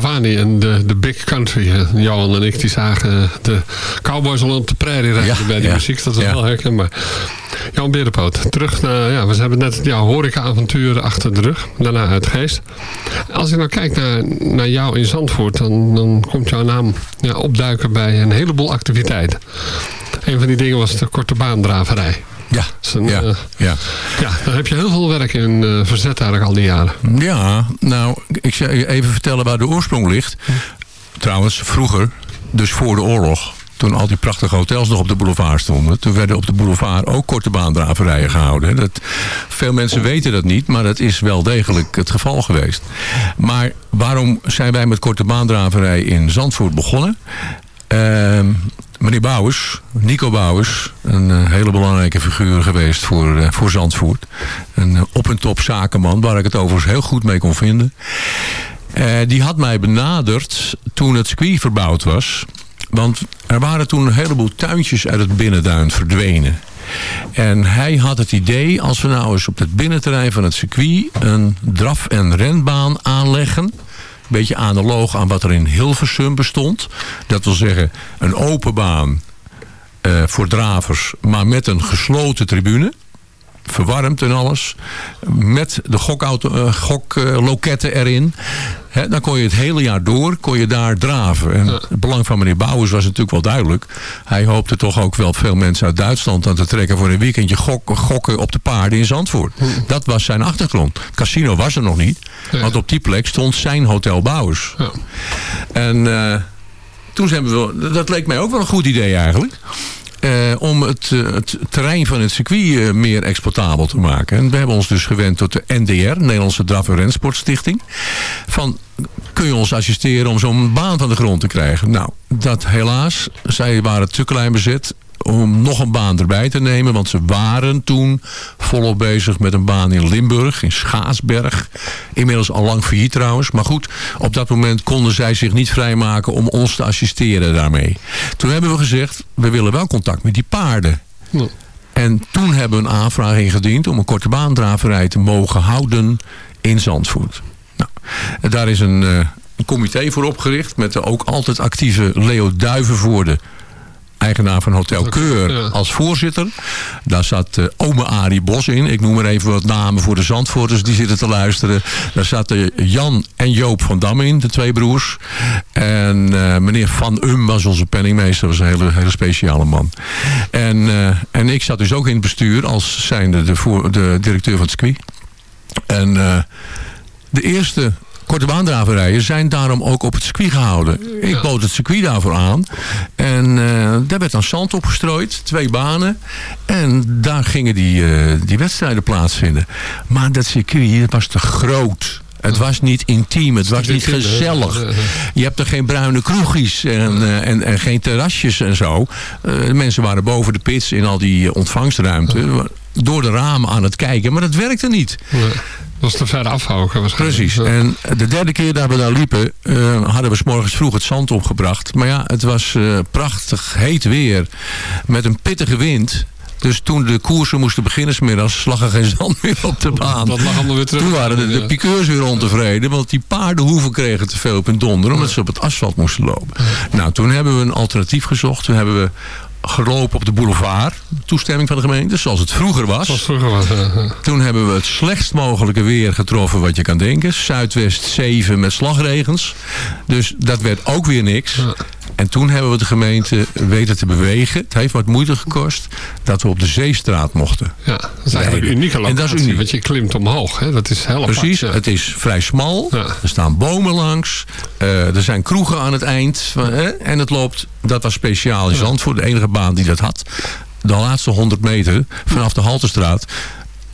Mantovani en de, de Big Country. Johan en ik die zagen de cowboys al op de prairie rijden Ja, bij die ja, muziek. Dat is ja. wel herkenbaar. Johan Berenpoot, terug naar... Ja, we hebben net jouw horeca-avonturen achter de rug. Daarna uit Geest. Als ik nou kijk naar, naar jou in Zandvoort... Dan, dan komt jouw naam ja, opduiken bij een heleboel activiteiten. Een van die dingen was de korte baandraverij. Ja, een, ja, eh, ja. ja, daar heb je heel veel werk in eh, verzet eigenlijk al die jaren. Ja, nou, ik zal je even vertellen waar de oorsprong ligt. Trouwens, vroeger, dus voor de oorlog... toen al die prachtige hotels nog op de boulevard stonden... toen werden op de boulevard ook korte baandraverijen gehouden. Dat, veel mensen weten dat niet, maar dat is wel degelijk het geval geweest. Maar waarom zijn wij met korte baandraverij in Zandvoort begonnen? Ehm, meneer Bouwers, Nico Bouwers, een eh, hele belangrijke figuur geweest voor, eh, voor Zandvoort. Een eh, op- en top zakenman, waar ik het overigens heel goed mee kon vinden. Die had mij benaderd toen het circuit verbouwd was. Want er waren toen een heleboel tuintjes uit het binnenduin verdwenen. En hij had het idee, als we nou eens op het binnenterrein van het circuit... een draf- en renbaan aanleggen... beetje analoog aan wat er in Hilversum bestond. Dat wil zeggen, een open baan eh, voor dravers, maar met een gesloten tribune verwarmd en alles. Met de gokauto, eh, gokloketten erin. Dan kon je het hele jaar door kon je daar draven. En het belang van meneer Bouwers was natuurlijk wel duidelijk. Hij hoopte toch ook wel veel mensen uit Duitsland aan te trekken... voor een weekendje gok- gokken op de paarden in Zandvoort. Dat was zijn achtergrond. Het casino was er nog niet. Want op die plek stond zijn hotel Bouwers. En eh, toen hebben we... Dat leek mij ook wel een goed idee eigenlijk. Eh, om het, eh, het terrein van het circuit eh, meer exploitabel te maken. En we hebben ons dus gewend tot de NDR, Nederlandse Draf- en Rensportstichting. Van, kun je ons assisteren om zo'n baan van de grond te krijgen? Nou, dat helaas. Zij waren te klein bezet om nog een baan erbij te nemen. Want ze waren toen volop bezig met een baan in Limburg, in Schaatsberg. Inmiddels al lang failliet trouwens. Maar goed, op dat moment konden zij zich niet vrijmaken om ons te assisteren daarmee. Toen hebben we gezegd, we willen wel contact met die paarden. Ja. En toen hebben we een aanvraag ingediend om een korte baandraverij te mogen houden in Zandvoort. Nou, daar is een, eh, een comité voor opgericht met de ook altijd actieve Leo Duivenvoorde eigenaar van Hotel Keur als voorzitter. Daar zat eh, ome Arie Bos in. Ik noem er even wat namen voor de Zandvoorters die zitten te luisteren. Daar zaten Jan en Joop van Dam in, de twee broers. En eh, meneer Van Um was onze penningmeester. was een hele, hele speciale man. En, eh, en ik zat dus ook in het bestuur als zijnde de, voor, de directeur van het circuit. En de eerste korte baandraverijen zijn daarom ook op het circuit gehouden. Ik bood het circuit daarvoor aan. En eh, daar werd dan zand opgestrooid. Twee banen. En daar gingen die, eh, die wedstrijden plaatsvinden. Maar dat circuit dat was te groot. Het was niet intiem, het was niet gezellig. Je hebt er geen bruine kroegjes en, eh, en, en geen terrasjes en zo. De mensen waren boven de pits in al die ontvangstruimte. Door de ramen aan het kijken, maar dat werkte niet. Dat was te ver afhouden waarschijnlijk. Precies. En de derde keer dat we daar liepen, eh, hadden we s morgens vroeg het zand opgebracht. Maar ja, het was eh, prachtig heet weer. Met een pittige wind. Dus toen de koersen moesten beginnen smiddags, lag er geen zand meer op de baan. Dat lag allemaal weer terug. Toen waren de, de piqueurs weer ontevreden, want die paardenhoeven kregen te veel op hun donder, omdat ze op het asfalt moesten lopen. Nou, toen hebben we een alternatief gezocht. Toen hebben we gelopen op de boulevard, toestemming van de gemeente, zoals het vroeger was. Zoals vroeger was. ja, ja. Toen hebben we het slechtst mogelijke weer getroffen wat je kan denken. Zuidwest 7 met slagregens. Dus dat werd ook weer niks. En toen hebben we de gemeente weten te bewegen. Het heeft wat moeite gekost. Dat we op de Zeestraat mochten. Ja, dat is eigenlijk een unieke en dat is locatie. uniek. Want je klimt omhoog. Hè? Dat is heel apart, Precies, ja. het is vrij smal. Ja. Er staan bomen langs. Eh, er zijn kroegen aan het eind. van, hè, en het loopt, dat was speciaal in Zandvoort. De enige baan die dat had. De laatste 100 meter vanaf de Haltestraat.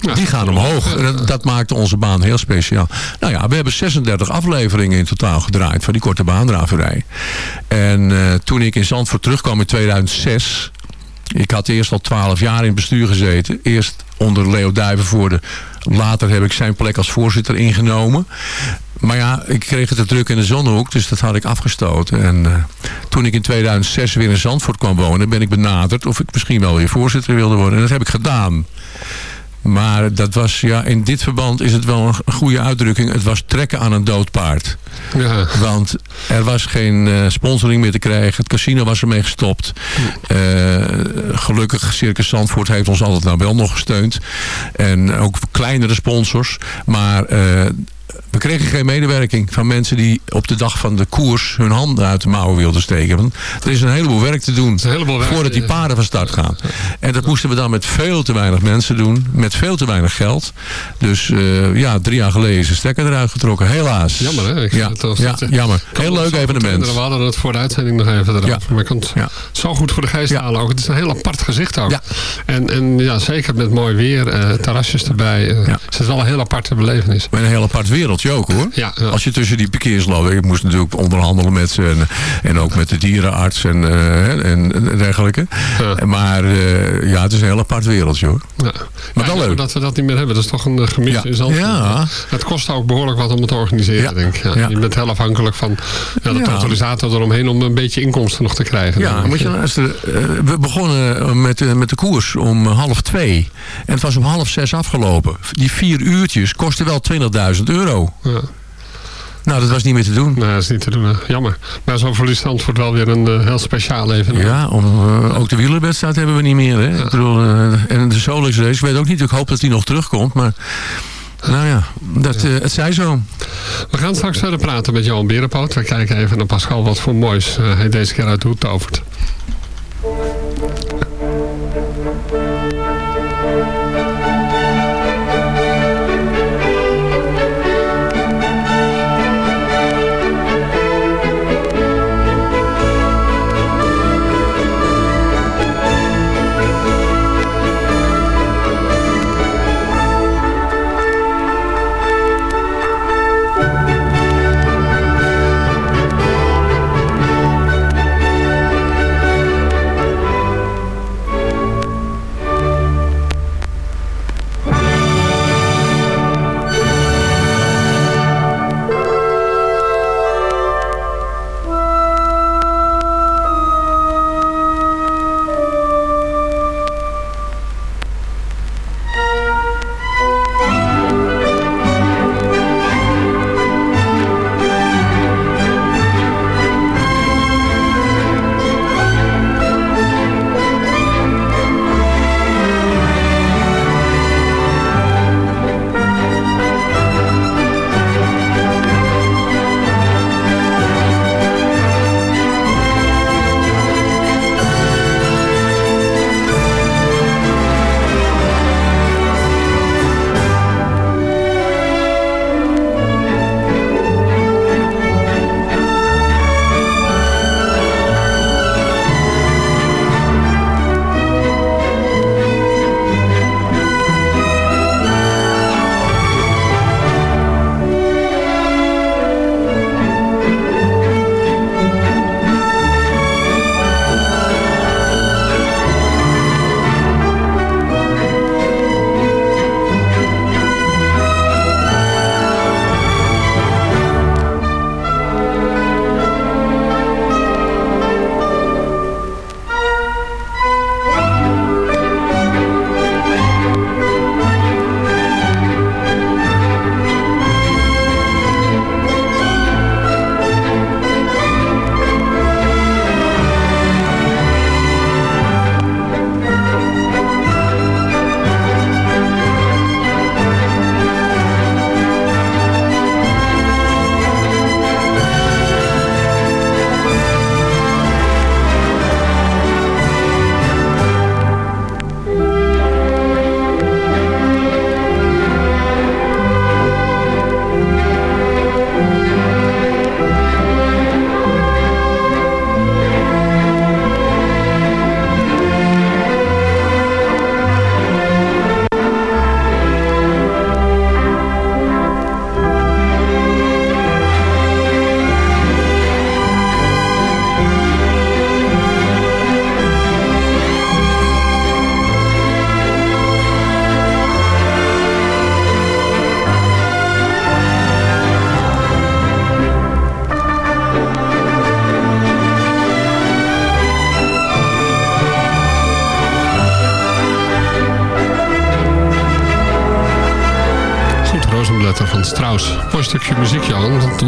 Ja, die gaan omhoog. En dat, dat maakte onze baan heel speciaal. Nou ja, we hebben 36 afleveringen in totaal gedraaid van die korte baandraverij. En eh, toen ik in Zandvoort terugkwam in 2006... Ik had eerst al 12 jaar in het bestuur gezeten. Eerst onder Leo Duivenvoorde. Later heb ik zijn plek als voorzitter ingenomen. Maar ja, ik kreeg het te druk in de zonnehoek, dus dat had ik afgestoten. En eh, toen ik in 2006 weer in Zandvoort kwam wonen, ben ik benaderd of ik misschien wel weer voorzitter wilde worden. En dat heb ik gedaan. Maar dat was, ja, in dit verband is het wel een goede uitdrukking. Het was trekken aan een dood paard. Ja. Want er was geen eh, sponsoring meer te krijgen. Het casino was ermee gestopt. Eh, gelukkig, Circus Zandvoort heeft ons altijd nou wel nog gesteund. En ook kleinere sponsors. Maar eh, we kregen geen medewerking van mensen die op de dag van de koers hun handen uit de mouwen wilden steken. Want er is een heleboel werk te doen werk, voordat die paarden van start gaan. En dat moesten we dan met veel te weinig mensen doen. Met veel te weinig geld. Dus eh, ja, drie jaar geleden is de stekker eruit getrokken. Helaas. Jammer hè? Ik Ja, het eh, jammer. Heel leuk evenement. We hadden het voor de uitzending nog even. Ja. Maar ik kan het Ja. zo goed voor de geest halen ook. Het is een heel apart gezicht ook. En, en ja, zeker met mooi weer, eh, terrasjes erbij. Het is wel een heel aparte belevenis. Met een heel apart wereldje ook hoor. Ja, ja. Als je tussen die parkeerslopen... Ik moest natuurlijk onderhandelen met ze. En, en ook met de dierenarts en, eh, en, en dergelijke. Ja. Maar eh, ja, het is een heel apart wereldje hoor. Ja. Maar wel leuk. Dat we dat niet meer hebben. Dat is toch een eh, gemis Ja. in Zandvoort. Ja. Het kost ook behoorlijk wat om het te organiseren, denk ik. Je bent heel afhankelijk van ja, de totalisator eromheen om een beetje inkomsten nog te krijgen. Ja, moet je luisteren. We begonnen met, de- met de koers om half twee. En het was om half zes afgelopen. Die vier uurtjes kosten wel 20.000 euro. Ja. Nou, dat was niet meer te doen. Nou, dat is niet te doen. hè. Jammer. Maar zo verliest Zandvoort wel weer een eh, heel speciaal evenement. Ja, om, eh, ook de wielerwedstrijd hebben we niet meer. Hè? Ik bedoel, eh, en de Solix race, ik weet ook niet. Ik hoop dat die nog terugkomt. Maar nou ja, dat, het zij zo. We gaan straks verder praten met Johan Berenpoot. We kijken even naar Pascal wat voor moois hij deze keer uit de hoed tovert.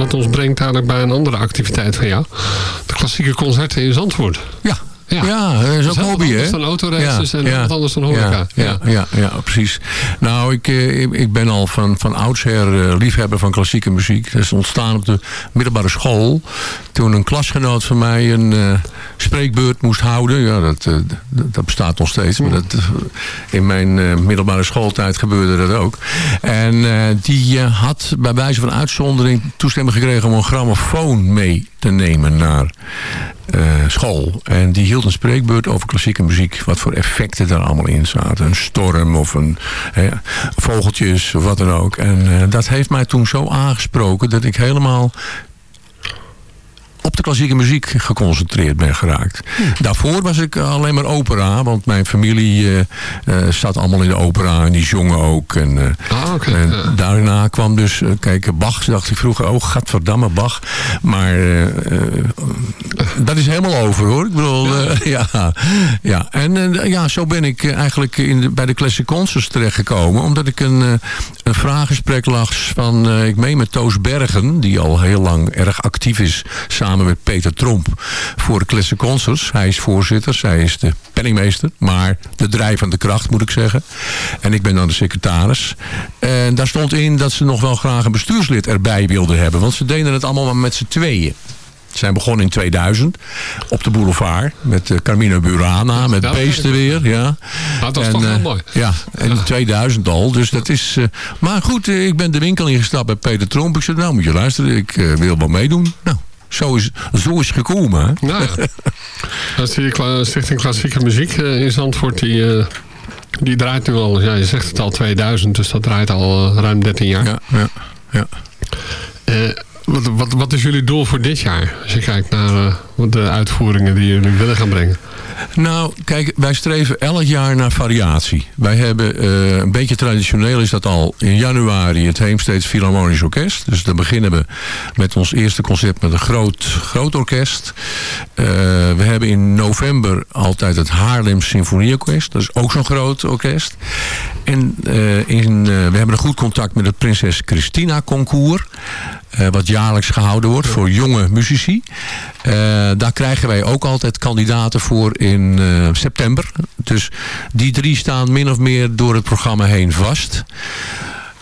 Wat, ons brengt eigenlijk bij een andere activiteit van jou. De klassieke concerten in Zandvoort. Ja, Ja, Ja, dat is ook wat hobby, hè? dan autoraces en wat anders dan horeca. Ja, ja, ja, precies. Nou, ik, eh, ik- ik ben al van, van oudsher eh, liefhebber van klassieke muziek. Dat is ontstaan op de middelbare school. Toen een klasgenoot van mij een eh, spreekbeurt moest houden. Ja, dat, dat bestaat nog steeds. Maar dat, in mijn middelbare schooltijd gebeurde dat ook. En die had bij wijze van uitzondering toestemming gekregen om een grammofoon mee te nemen naar school. En die hield een spreekbeurt over klassieke muziek. Wat voor effecten daar allemaal in zaten. Een storm of een hè, vogeltjes of wat dan ook. En eh, dat heeft mij toen zo aangesproken dat ik helemaal op de klassieke muziek geconcentreerd ben geraakt. Daarvoor was ik alleen maar opera, want mijn familie eh, eh, zat allemaal in de opera en die zongen ook. En, eh, Ah, oké. en daarna kwam dus, eh, kijk, Bach, dacht ik vroeger, oh, gadverdamme, Bach. Maar eh, eh, dat is helemaal over, hoor. Ik bedoel, eh, (laughs) ja. ja. En eh, ja, zo ben ik eh, eigenlijk in de, bij de Classic Concerts terechtgekomen. Omdat ik een, eh, een vraaggesprek las van, eh, ik meen met Toos Bergen, die al heel lang erg actief is, samen met Peter Tromp, voor de Classic Concerts. Hij is voorzitter, zij is de penningmeester, maar de drijvende kracht, moet ik zeggen. En ik ben dan de secretaris. En daar stond in dat ze nog wel graag een bestuurslid erbij wilden hebben. Want ze deden het allemaal maar met z'n tweeën. Ze zijn begonnen in 2000 op de boulevard met eh, Carmino Burana, met Ja, Beesten weer. Ja. Nou, dat is En, toch wel eh, mooi. Ja, in 2000 al. Dus dat is... eh, maar goed, ik ben de winkel ingestapt bij Peter Tromp. Ik zei, nou moet je luisteren, ik wil wel meedoen. Nou, zo is, zo is gekomen. Hè? Nou ja. Dat is die Stichting Klassieke Muziek eh, in Zandvoort. Die, eh, die draait nu al, ja, je zegt het al 2000. Dus dat draait al eh, ruim 13 jaar. Ja, ja, ja. Wat, wat, wat is jullie doel voor dit jaar? Als je kijkt naar de uitvoeringen die jullie willen gaan brengen. Nou, kijk, wij streven elk jaar naar variatie. Wij hebben, eh, een beetje traditioneel is dat al, in januari het Heemsteeds Philharmonisch Orkest. Dus dan beginnen we met ons eerste concert met een groot, groot orkest. Eh, we hebben in november altijd het Haarlem Symfonieorkest. Dat is ook zo'n groot orkest. En eh, in, we hebben een goed contact met het Prinses Christina Concours. wat jaarlijks gehouden wordt voor jonge muzici. Daar krijgen wij ook altijd kandidaten voor in eh, september. Dus die drie staan min of meer door het programma heen vast.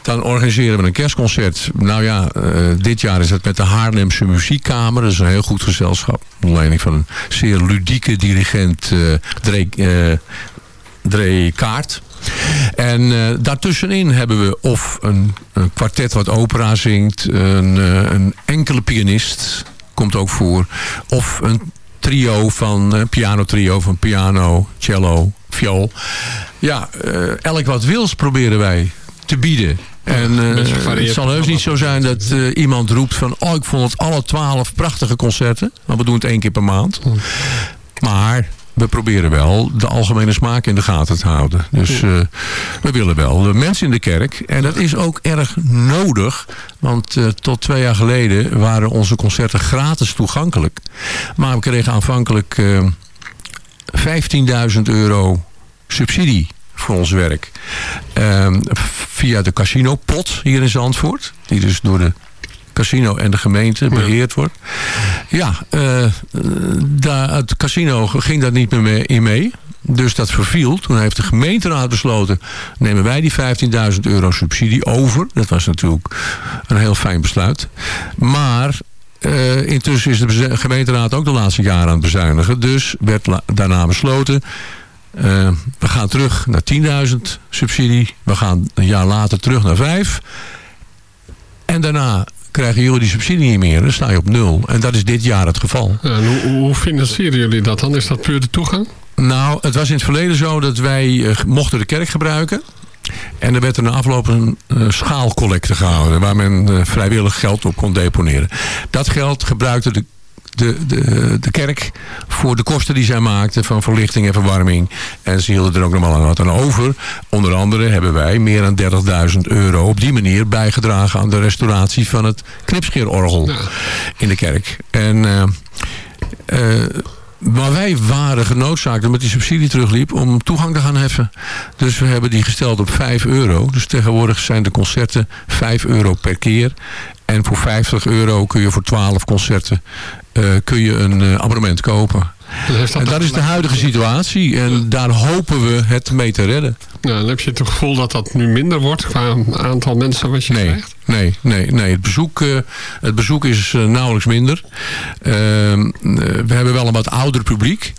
Dan organiseren we een kerstconcert. Nou ja, eh, dit jaar is het met de Haarlemse Muziekkamer. Dat is een heel goed gezelschap. Onder leiding van een zeer ludieke dirigent Dree Kaart. En daartussenin hebben we of een, een kwartet wat opera zingt. Een, een enkele pianist komt ook voor. Of een trio van eh, piano trio van piano, cello, viool. Ja, eh, elk wat wils proberen wij te bieden. En eh, het zal heus niet zo zijn dat iemand roept van... oh, ik vond het alle twaalf prachtige concerten. Maar we doen het één keer per maand. Maar we proberen wel de algemene smaak in de gaten te houden. Dus eh, we willen wel de mensen in de kerk. En dat is ook erg nodig. Want eh, tot twee jaar geleden waren onze concerten gratis toegankelijk. Maar we kregen aanvankelijk eh 15.000 euro subsidie voor ons werk. Ehm, via de casinopot hier in Zandvoort. Die dus door de casino en de gemeente beheerd wordt. Ja, eh, daar, het casino ging daar niet meer mee, in mee. Dus dat verviel. Toen heeft de gemeenteraad besloten... nemen wij die 15.000 euro subsidie over. Dat was natuurlijk een heel fijn besluit. Maar eh, intussen is de gemeenteraad ook de laatste jaren aan het bezuinigen. Dus werd daarna besloten... eh, we gaan terug naar 10.000 subsidie. We gaan een jaar later terug naar 5. En daarna krijgen jullie die subsidie niet meer. Dan sta je op nul. En dat is dit jaar het geval. En hoe, hoe financieren jullie dat dan? Is dat puur de toegang? Nou, het was in het verleden zo dat wij eh, mochten de kerk gebruiken. En er werd er na afloop een eh, schaalcollecte gehouden... waar men eh, vrijwillig geld op kon deponeren. Dat geld gebruikte de, de, de, de kerk voor de kosten die zij maakte... van verlichting en verwarming. En ze hielden er ook nog wel wat aan over. Onder andere hebben wij meer dan 30.000 euro... op die manier bijgedragen aan de restauratie van het knipscheerorgel in de kerk. En... eh, eh, maar wij waren genoodzaakt, omdat die subsidie terugliep, om toegang te gaan heffen. Dus we hebben die gesteld op 5 euro. Dus tegenwoordig zijn de concerten 5 euro per keer. En voor 50 euro kun je voor 12 concerten eh, kun je een eh, abonnement kopen. Dan heeft En dat is de huidige situatie. En daar hopen we het mee te redden. Ja, dan heb je het gevoel dat dat nu minder wordt qua aantal mensen wat je Nee, krijgt? nee, nee, nee. Het bezoek, eh, het bezoek is nauwelijks minder. Ehm, eh, we hebben wel een wat ouder publiek.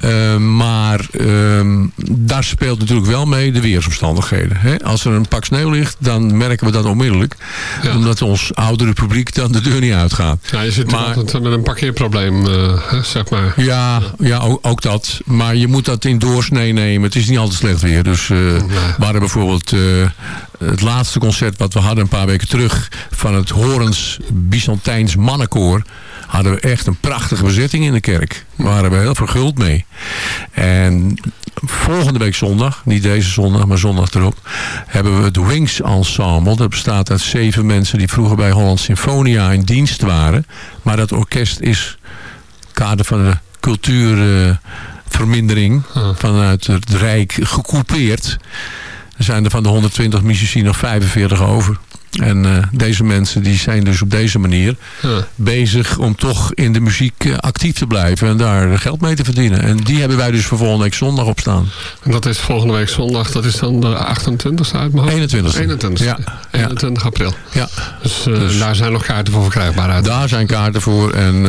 Ehm, maar ehm, daar speelt natuurlijk wel mee de weersomstandigheden. Hè? Als er een pak sneeuw ligt, dan merken we dat onmiddellijk. Ja. Omdat ons oudere publiek dan de deur niet uitgaat. Ja, je zit Maar- altijd met een parkeerprobleem, eh, hè, zeg maar. Ja, ja ook, ook dat. Maar je moet dat in doorsnee nemen. Het is niet altijd slecht weer. Dus eh, we hadden bijvoorbeeld eh, het laatste concert wat we hadden een paar weken terug... van het Horens Byzantijns Mannenkoor... hadden we echt een prachtige bezetting in de kerk. Daar waren we heel verguld mee. En volgende week zondag, niet deze zondag, maar zondag erop... hebben we het Wings Ensemble. Dat bestaat uit zeven mensen die vroeger bij Holland Symfonia in dienst waren. Maar dat orkest is kader van de cultuurvermindering vanuit het Rijk gecoupeerd. Er zijn er van de 120 muzici nog 45 over. En eh, deze mensen die zijn dus op deze manier bezig om toch in de muziek eh, actief te blijven en daar geld mee te verdienen. En die hebben wij dus voor volgende week zondag op staan. En dat is volgende week zondag, dat is dan de 28e uit mijn hoofd? 21e. 21e. Ja, 21 april. Ja, Dus, eh, Dus- daar zijn nog kaarten voor verkrijgbaar uit. daar zijn kaarten voor. En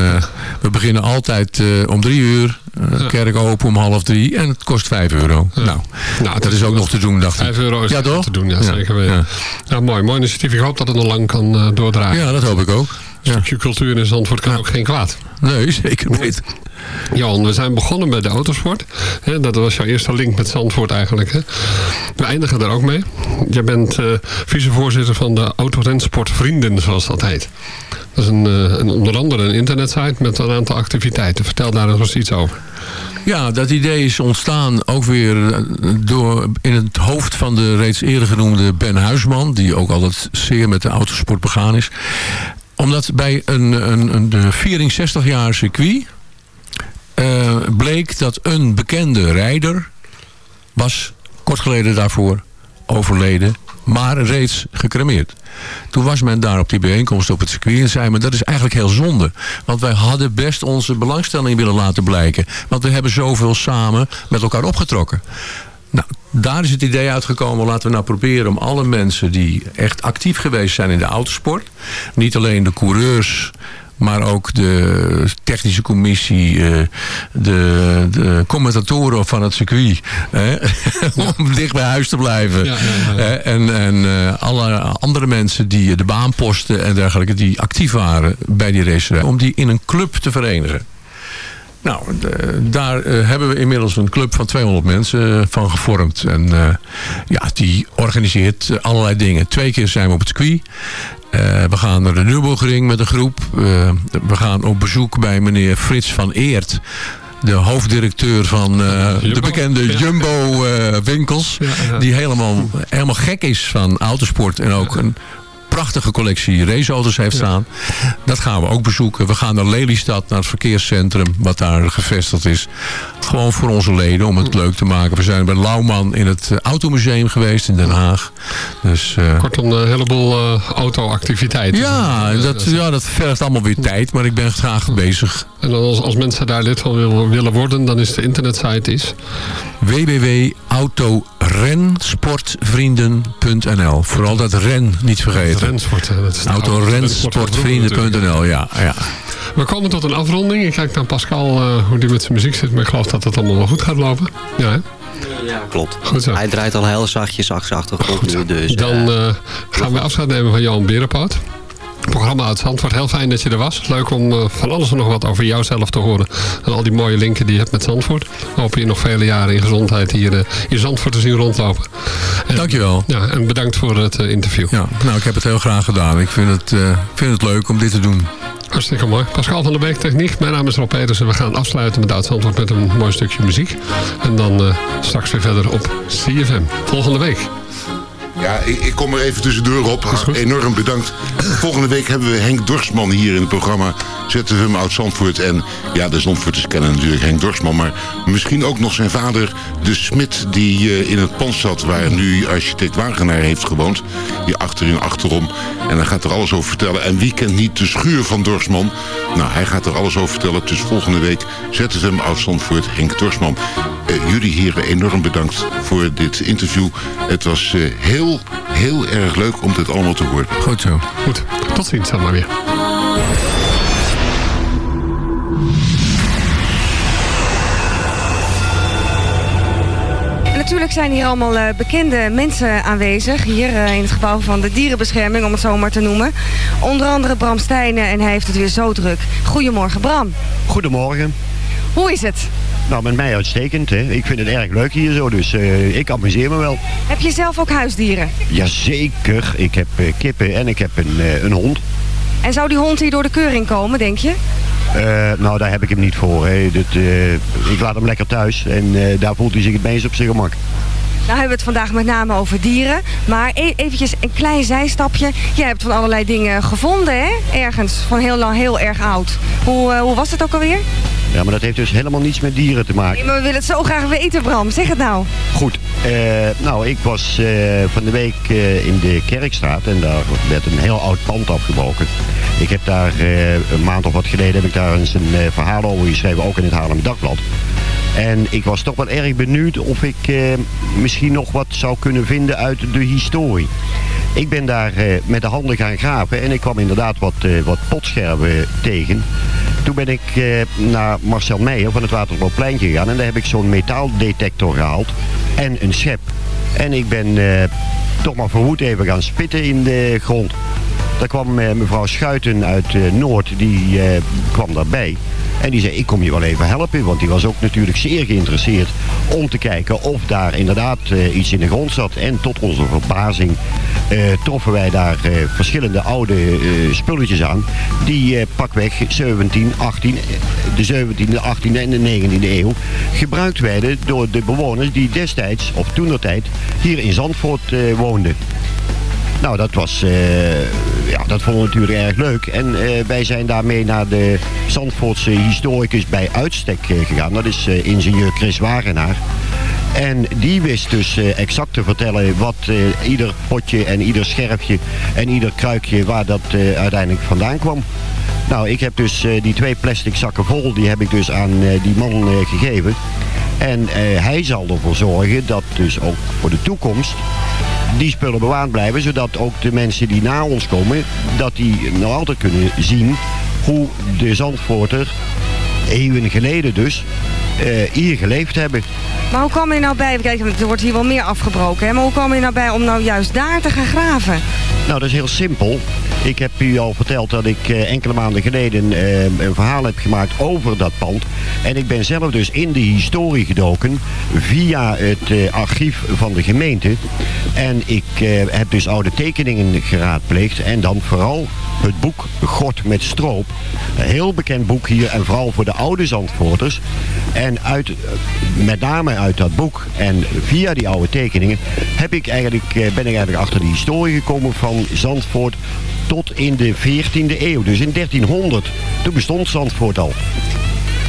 we beginnen altijd om drie uur. Ja. Kerk open om half drie. En het kost vijf euro. Ja. Nou, Nou, dat is ook nog te doen, dacht ik. 5 euro is Ja, toch? te doen, ja, Ja. zeker weten. Ja. Ja. mooi, mooi initiatief. Ik hoop dat het nog lang kan eh, doordraaien. Ja, dat hoop ik ook. Een stukje cultuur in Zandvoort kan ook geen kwaad. Nee, zeker niet. Jan, we zijn begonnen met de autosport. Dat was jouw eerste link met Zandvoort eigenlijk. We eindigen daar ook mee. Jij bent eh, vicevoorzitter van de Autorensport Vrienden, zoals dat heet. Dat is een, eh, een, onder andere een internetsite met een aantal activiteiten. Vertel daar eens iets over. Ja, dat idee is ontstaan ook weer eh, door in het hoofd van de reeds eerder genoemde Ben Huisman. Die ook altijd zeer met de autosport begaan is. Omdat bij een, een, een de viering 60 jaar circuit eh, bleek dat een bekende rijder was kort geleden daarvoor overleden, maar reeds gecremeerd. Toen was men daar op die bijeenkomst op het circuit en zei men dat is eigenlijk heel zonde. Want wij hadden best onze belangstelling willen laten blijken. Want we hebben zoveel samen met elkaar opgetrokken. Nou, daar is het idee uitgekomen. Laten we nou proberen om alle mensen die echt actief geweest zijn in de autosport. Niet alleen de coureurs, maar ook de technische commissie, eh, de, de commentatoren van het circuit. Hè? (laughs) om dicht bij huis te blijven. Ja, ja, ja. Hè? En, en eh, alle andere mensen die de baanposten en dergelijke, die actief waren bij die racerij. Om die in een club te verenigen. Nou, daar eh, hebben we inmiddels een club van 200 mensen eh, van gevormd. En eh, ja, die organiseert allerlei dingen. Twee keer zijn we op het circuit. We gaan naar de Nürburgring met een groep. We gaan op bezoek bij meneer Frits van Eert. De hoofddirecteur van de bekende Ja. Jumbo winkels. Ja, ja. Die helemaal, helemaal gek is van autosport. En ook een prachtige collectie raceauto's heeft staan. Dat gaan we ook bezoeken. We gaan naar Lelystad, naar het verkeerscentrum wat daar gevestigd is. Gewoon voor onze leden om het leuk te maken. We zijn bij Lauwman in het eh, automuseum geweest in Den Haag. Dus eh, Kortom, een heleboel eh, auto-activiteiten. ja, dat, ja, dat vergt allemaal weer tijd. Maar ik ben graag bezig. En als, als mensen daar lid van willen, worden, dan is de internetsite is... www.autorensportvrienden.nl Vooral dat ren niet vergeten. Rensport. hè, dat is de Autorensportvrienden.nl Ja, ja. We komen tot een afronding. Ik kijk naar Pascal eh, hoe die met zijn muziek zit. Maar ik geloof dat het allemaal wel goed gaat lopen. Ja, hè? Ja, klopt. Goed zo. Hij draait al heel zachtjes achter achtergrond nu, dus... Dan eh, eh, gaan we afscheid nemen van Johan Berenpoot. Programma uit Zandvoort. Heel fijn dat je er was. Leuk om eh, van alles en nog wat over jouzelf te horen. En al die mooie linken die je hebt met Zandvoort. Hoop je nog vele jaren in gezondheid hier eh, in Zandvoort te zien rondlopen. En, Dankjewel. Ja, en bedankt voor het eh, interview. Ja, nou, ik heb het heel graag gedaan. Ik vind het, vind het leuk om dit te doen. Hartstikke mooi. Pascal van der Beek, techniek. Mijn naam is Rob Petersen. We gaan afsluiten met Oud-Zandvoort met een mooi stukje muziek. En dan straks weer verder op CFM. Volgende week. Ja, ik, ik kom er even tussendoor op. Enorm bedankt volgende week hebben we Henk Dorsman hier in het programma ZFM Oud Zandvoort. En ja, de Zandvoorters kennen natuurlijk Henk Dorsman. Maar misschien ook nog zijn vader, de Smit, die eh, in het pand zat... waar nu architect Wagenaar heeft gewoond. Die achterin, achterom. En hij gaat er alles over vertellen. En wie kent niet de schuur van Dorsman? Nou, hij gaat er alles over vertellen. Dus volgende week ZFM Oud Zandvoort, Henk Dorsman. Eh, jullie heren enorm bedankt voor dit interview. Het was eh, heel, heel erg leuk om dit allemaal te horen. Goed zo. Goed, tot ziens dan maar weer. En natuurlijk zijn hier allemaal eh, bekende mensen aanwezig. Hier eh, in het gebouw van de dierenbescherming, om het zo maar te noemen. Onder andere Bram Stijnen en hij heeft het weer zo druk. Goedemorgen Bram. Goedemorgen. Hoe is het? Nou, met mij uitstekend. Hè. Ik vind het erg leuk hier zo, dus eh, ik amuseer me wel. Heb je zelf ook huisdieren? Jazeker. Ik heb eh, kippen en ik heb een, eh, een hond. En zou die hond hier door de keuring komen, denk je? Nou, daar heb ik hem niet voor. Hè. Dit, ik laat hem lekker thuis en daar voelt hij zich het meest op zijn gemak. Nou hebben we het vandaag met name over dieren. Maar e eventjes een klein zijstapje. Jij hebt van allerlei dingen gevonden, hè? Ergens, van heel lang, heel erg oud. Hoe, hoe was het ook alweer? Ja, maar dat heeft dus helemaal niets met dieren te maken. Nee, maar we willen het zo graag weten, Bram. Zeg het nou. Goed. eh, nou, ik was eh, van de week eh, in de Kerkstraat en daar werd een heel oud pand afgebroken. Ik heb daar een maand of wat geleden heb ik daar eens een verhaal over geschreven, ook in het Haarlem Dagblad. En ik was toch wel erg benieuwd of ik misschien nog wat zou kunnen vinden uit de historie. Ik ben daar met de handen gaan graven en ik kwam inderdaad wat, wat potscherven tegen. Toen ben ik eh, naar Marcel Meijer van het Waterlooppleintje gegaan en daar heb ik zo'n metaaldetector gehaald en een schep. En ik ben eh, toch maar verwoed even gaan spitten in de grond. Daar kwam eh, mevrouw Schuiten uit Noord, die kwam daarbij. En die zei, ik kom je wel even helpen. Want die was ook natuurlijk zeer geïnteresseerd om te kijken of daar inderdaad eh, iets in de grond zat. En tot onze verbazing eh, troffen wij daar eh, verschillende oude spulletjes aan. Die pakweg 17, 18, eh, de 17e, 18e en de 19e eeuw gebruikt werden door de bewoners die destijds, of toenertijd, hier in Zandvoort woonden. Nou, dat was, eh, ja, dat vonden we natuurlijk erg leuk. En eh, wij zijn daarmee naar de Zandvoortse historicus bij uitstek eh, gegaan. Dat is ingenieur Chris Wagenaar. En die wist dus exact te vertellen wat ieder potje en ieder scherfje en ieder kruikje waar dat uiteindelijk vandaan kwam. Nou, ik heb dus die twee plastic zakken vol, die heb ik dus aan die man gegeven. En hij zal ervoor zorgen dat dus ook voor de toekomst die spullen bewaard blijven. Zodat ook de mensen die na ons komen, dat die nog altijd kunnen zien hoe de Zandvoorter, eeuwen geleden dus, eh, hier geleefd hebben. Maar hoe kwam je nou bij, kijk, er wordt hier wel meer afgebroken, hè? maar hoe kwam je nou bij om nou juist daar te gaan graven? Nou, dat is heel simpel. Ik heb u al verteld dat ik eh, enkele maanden geleden eh, een verhaal heb gemaakt over dat pand. En ik ben zelf dus in de historie gedoken via het eh, archief van de gemeente. En ik heb dus oude tekeningen geraadpleegd. En dan vooral het boek God met stroop. Een heel bekend boek hier en vooral voor de oude Zandvoorters. En uit, eh, met name uit dat boek en via die oude tekeningen heb ik eigenlijk, eh, ben ik eigenlijk achter de historie gekomen van Zandvoort tot in de 14e eeuw. Dus in 1300, toen bestond Zandvoort al.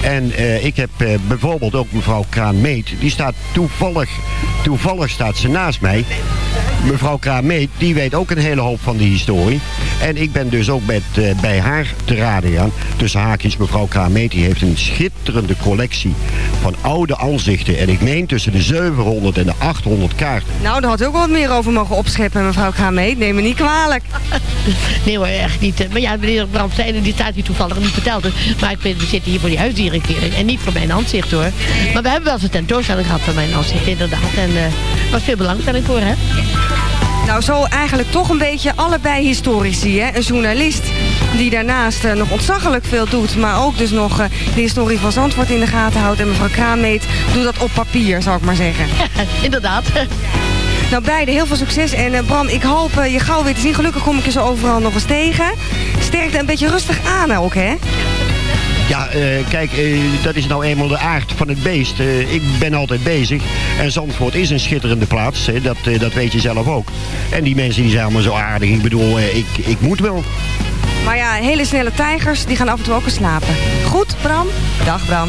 En eh, ik heb eh, bijvoorbeeld ook mevrouw Kraan-Meet. Die staat toevallig, toevallig staat ze naast mij. Mevrouw Kraan-Meet, die weet ook een hele hoop van die historie. En ik ben dus ook met, eh, bij haar te raden gegaan. Tussen haakjes, mevrouw Kraan-Meet, die heeft een schitterende collectie van oude aanzichten. En ik meen tussen de 700 en de 800 kaarten. Nou, daar had u ook wat meer over mogen opscheppen, mevrouw Krameet. Neem me niet kwalijk. Nee hoor, echt niet. Maar ja, meneer Bram die staat hier toevallig niet verteld. Maar ik ben, we zitten hier voor die en niet voor mijn aanzicht hoor. Maar we hebben wel eens een tentoonstelling gehad van mijn aanzicht inderdaad. En eh, er was veel belangstelling voor hè. Nou, zo eigenlijk toch een beetje allebei historici, hè? Een journalist die daarnaast eh, nog ontzaglijk veel doet, maar ook dus nog eh, de historie van Zandvoort in de gaten houdt. En mevrouw Kraanmeet doet dat op papier, zou ik maar zeggen. (laughs) inderdaad. Nou, beide heel veel succes. En eh, Bram, ik hoop eh, je gauw weer te zien. Gelukkig kom ik je zo overal nog eens tegen. Sterkte een beetje rustig aan ook, hè? Ja, eh, kijk, eh, dat is nou eenmaal de aard van het beest. Eh, ik ben altijd bezig. En Zandvoort is een schitterende plaats. Dat, dat weet je zelf ook. En die mensen die zijn allemaal zo aardig. Ik bedoel, ik, ik moet wel. Maar ja, hele snelle tijgers, die gaan af en toe ook eens slapen. Goed, Bram? Dag, Bram.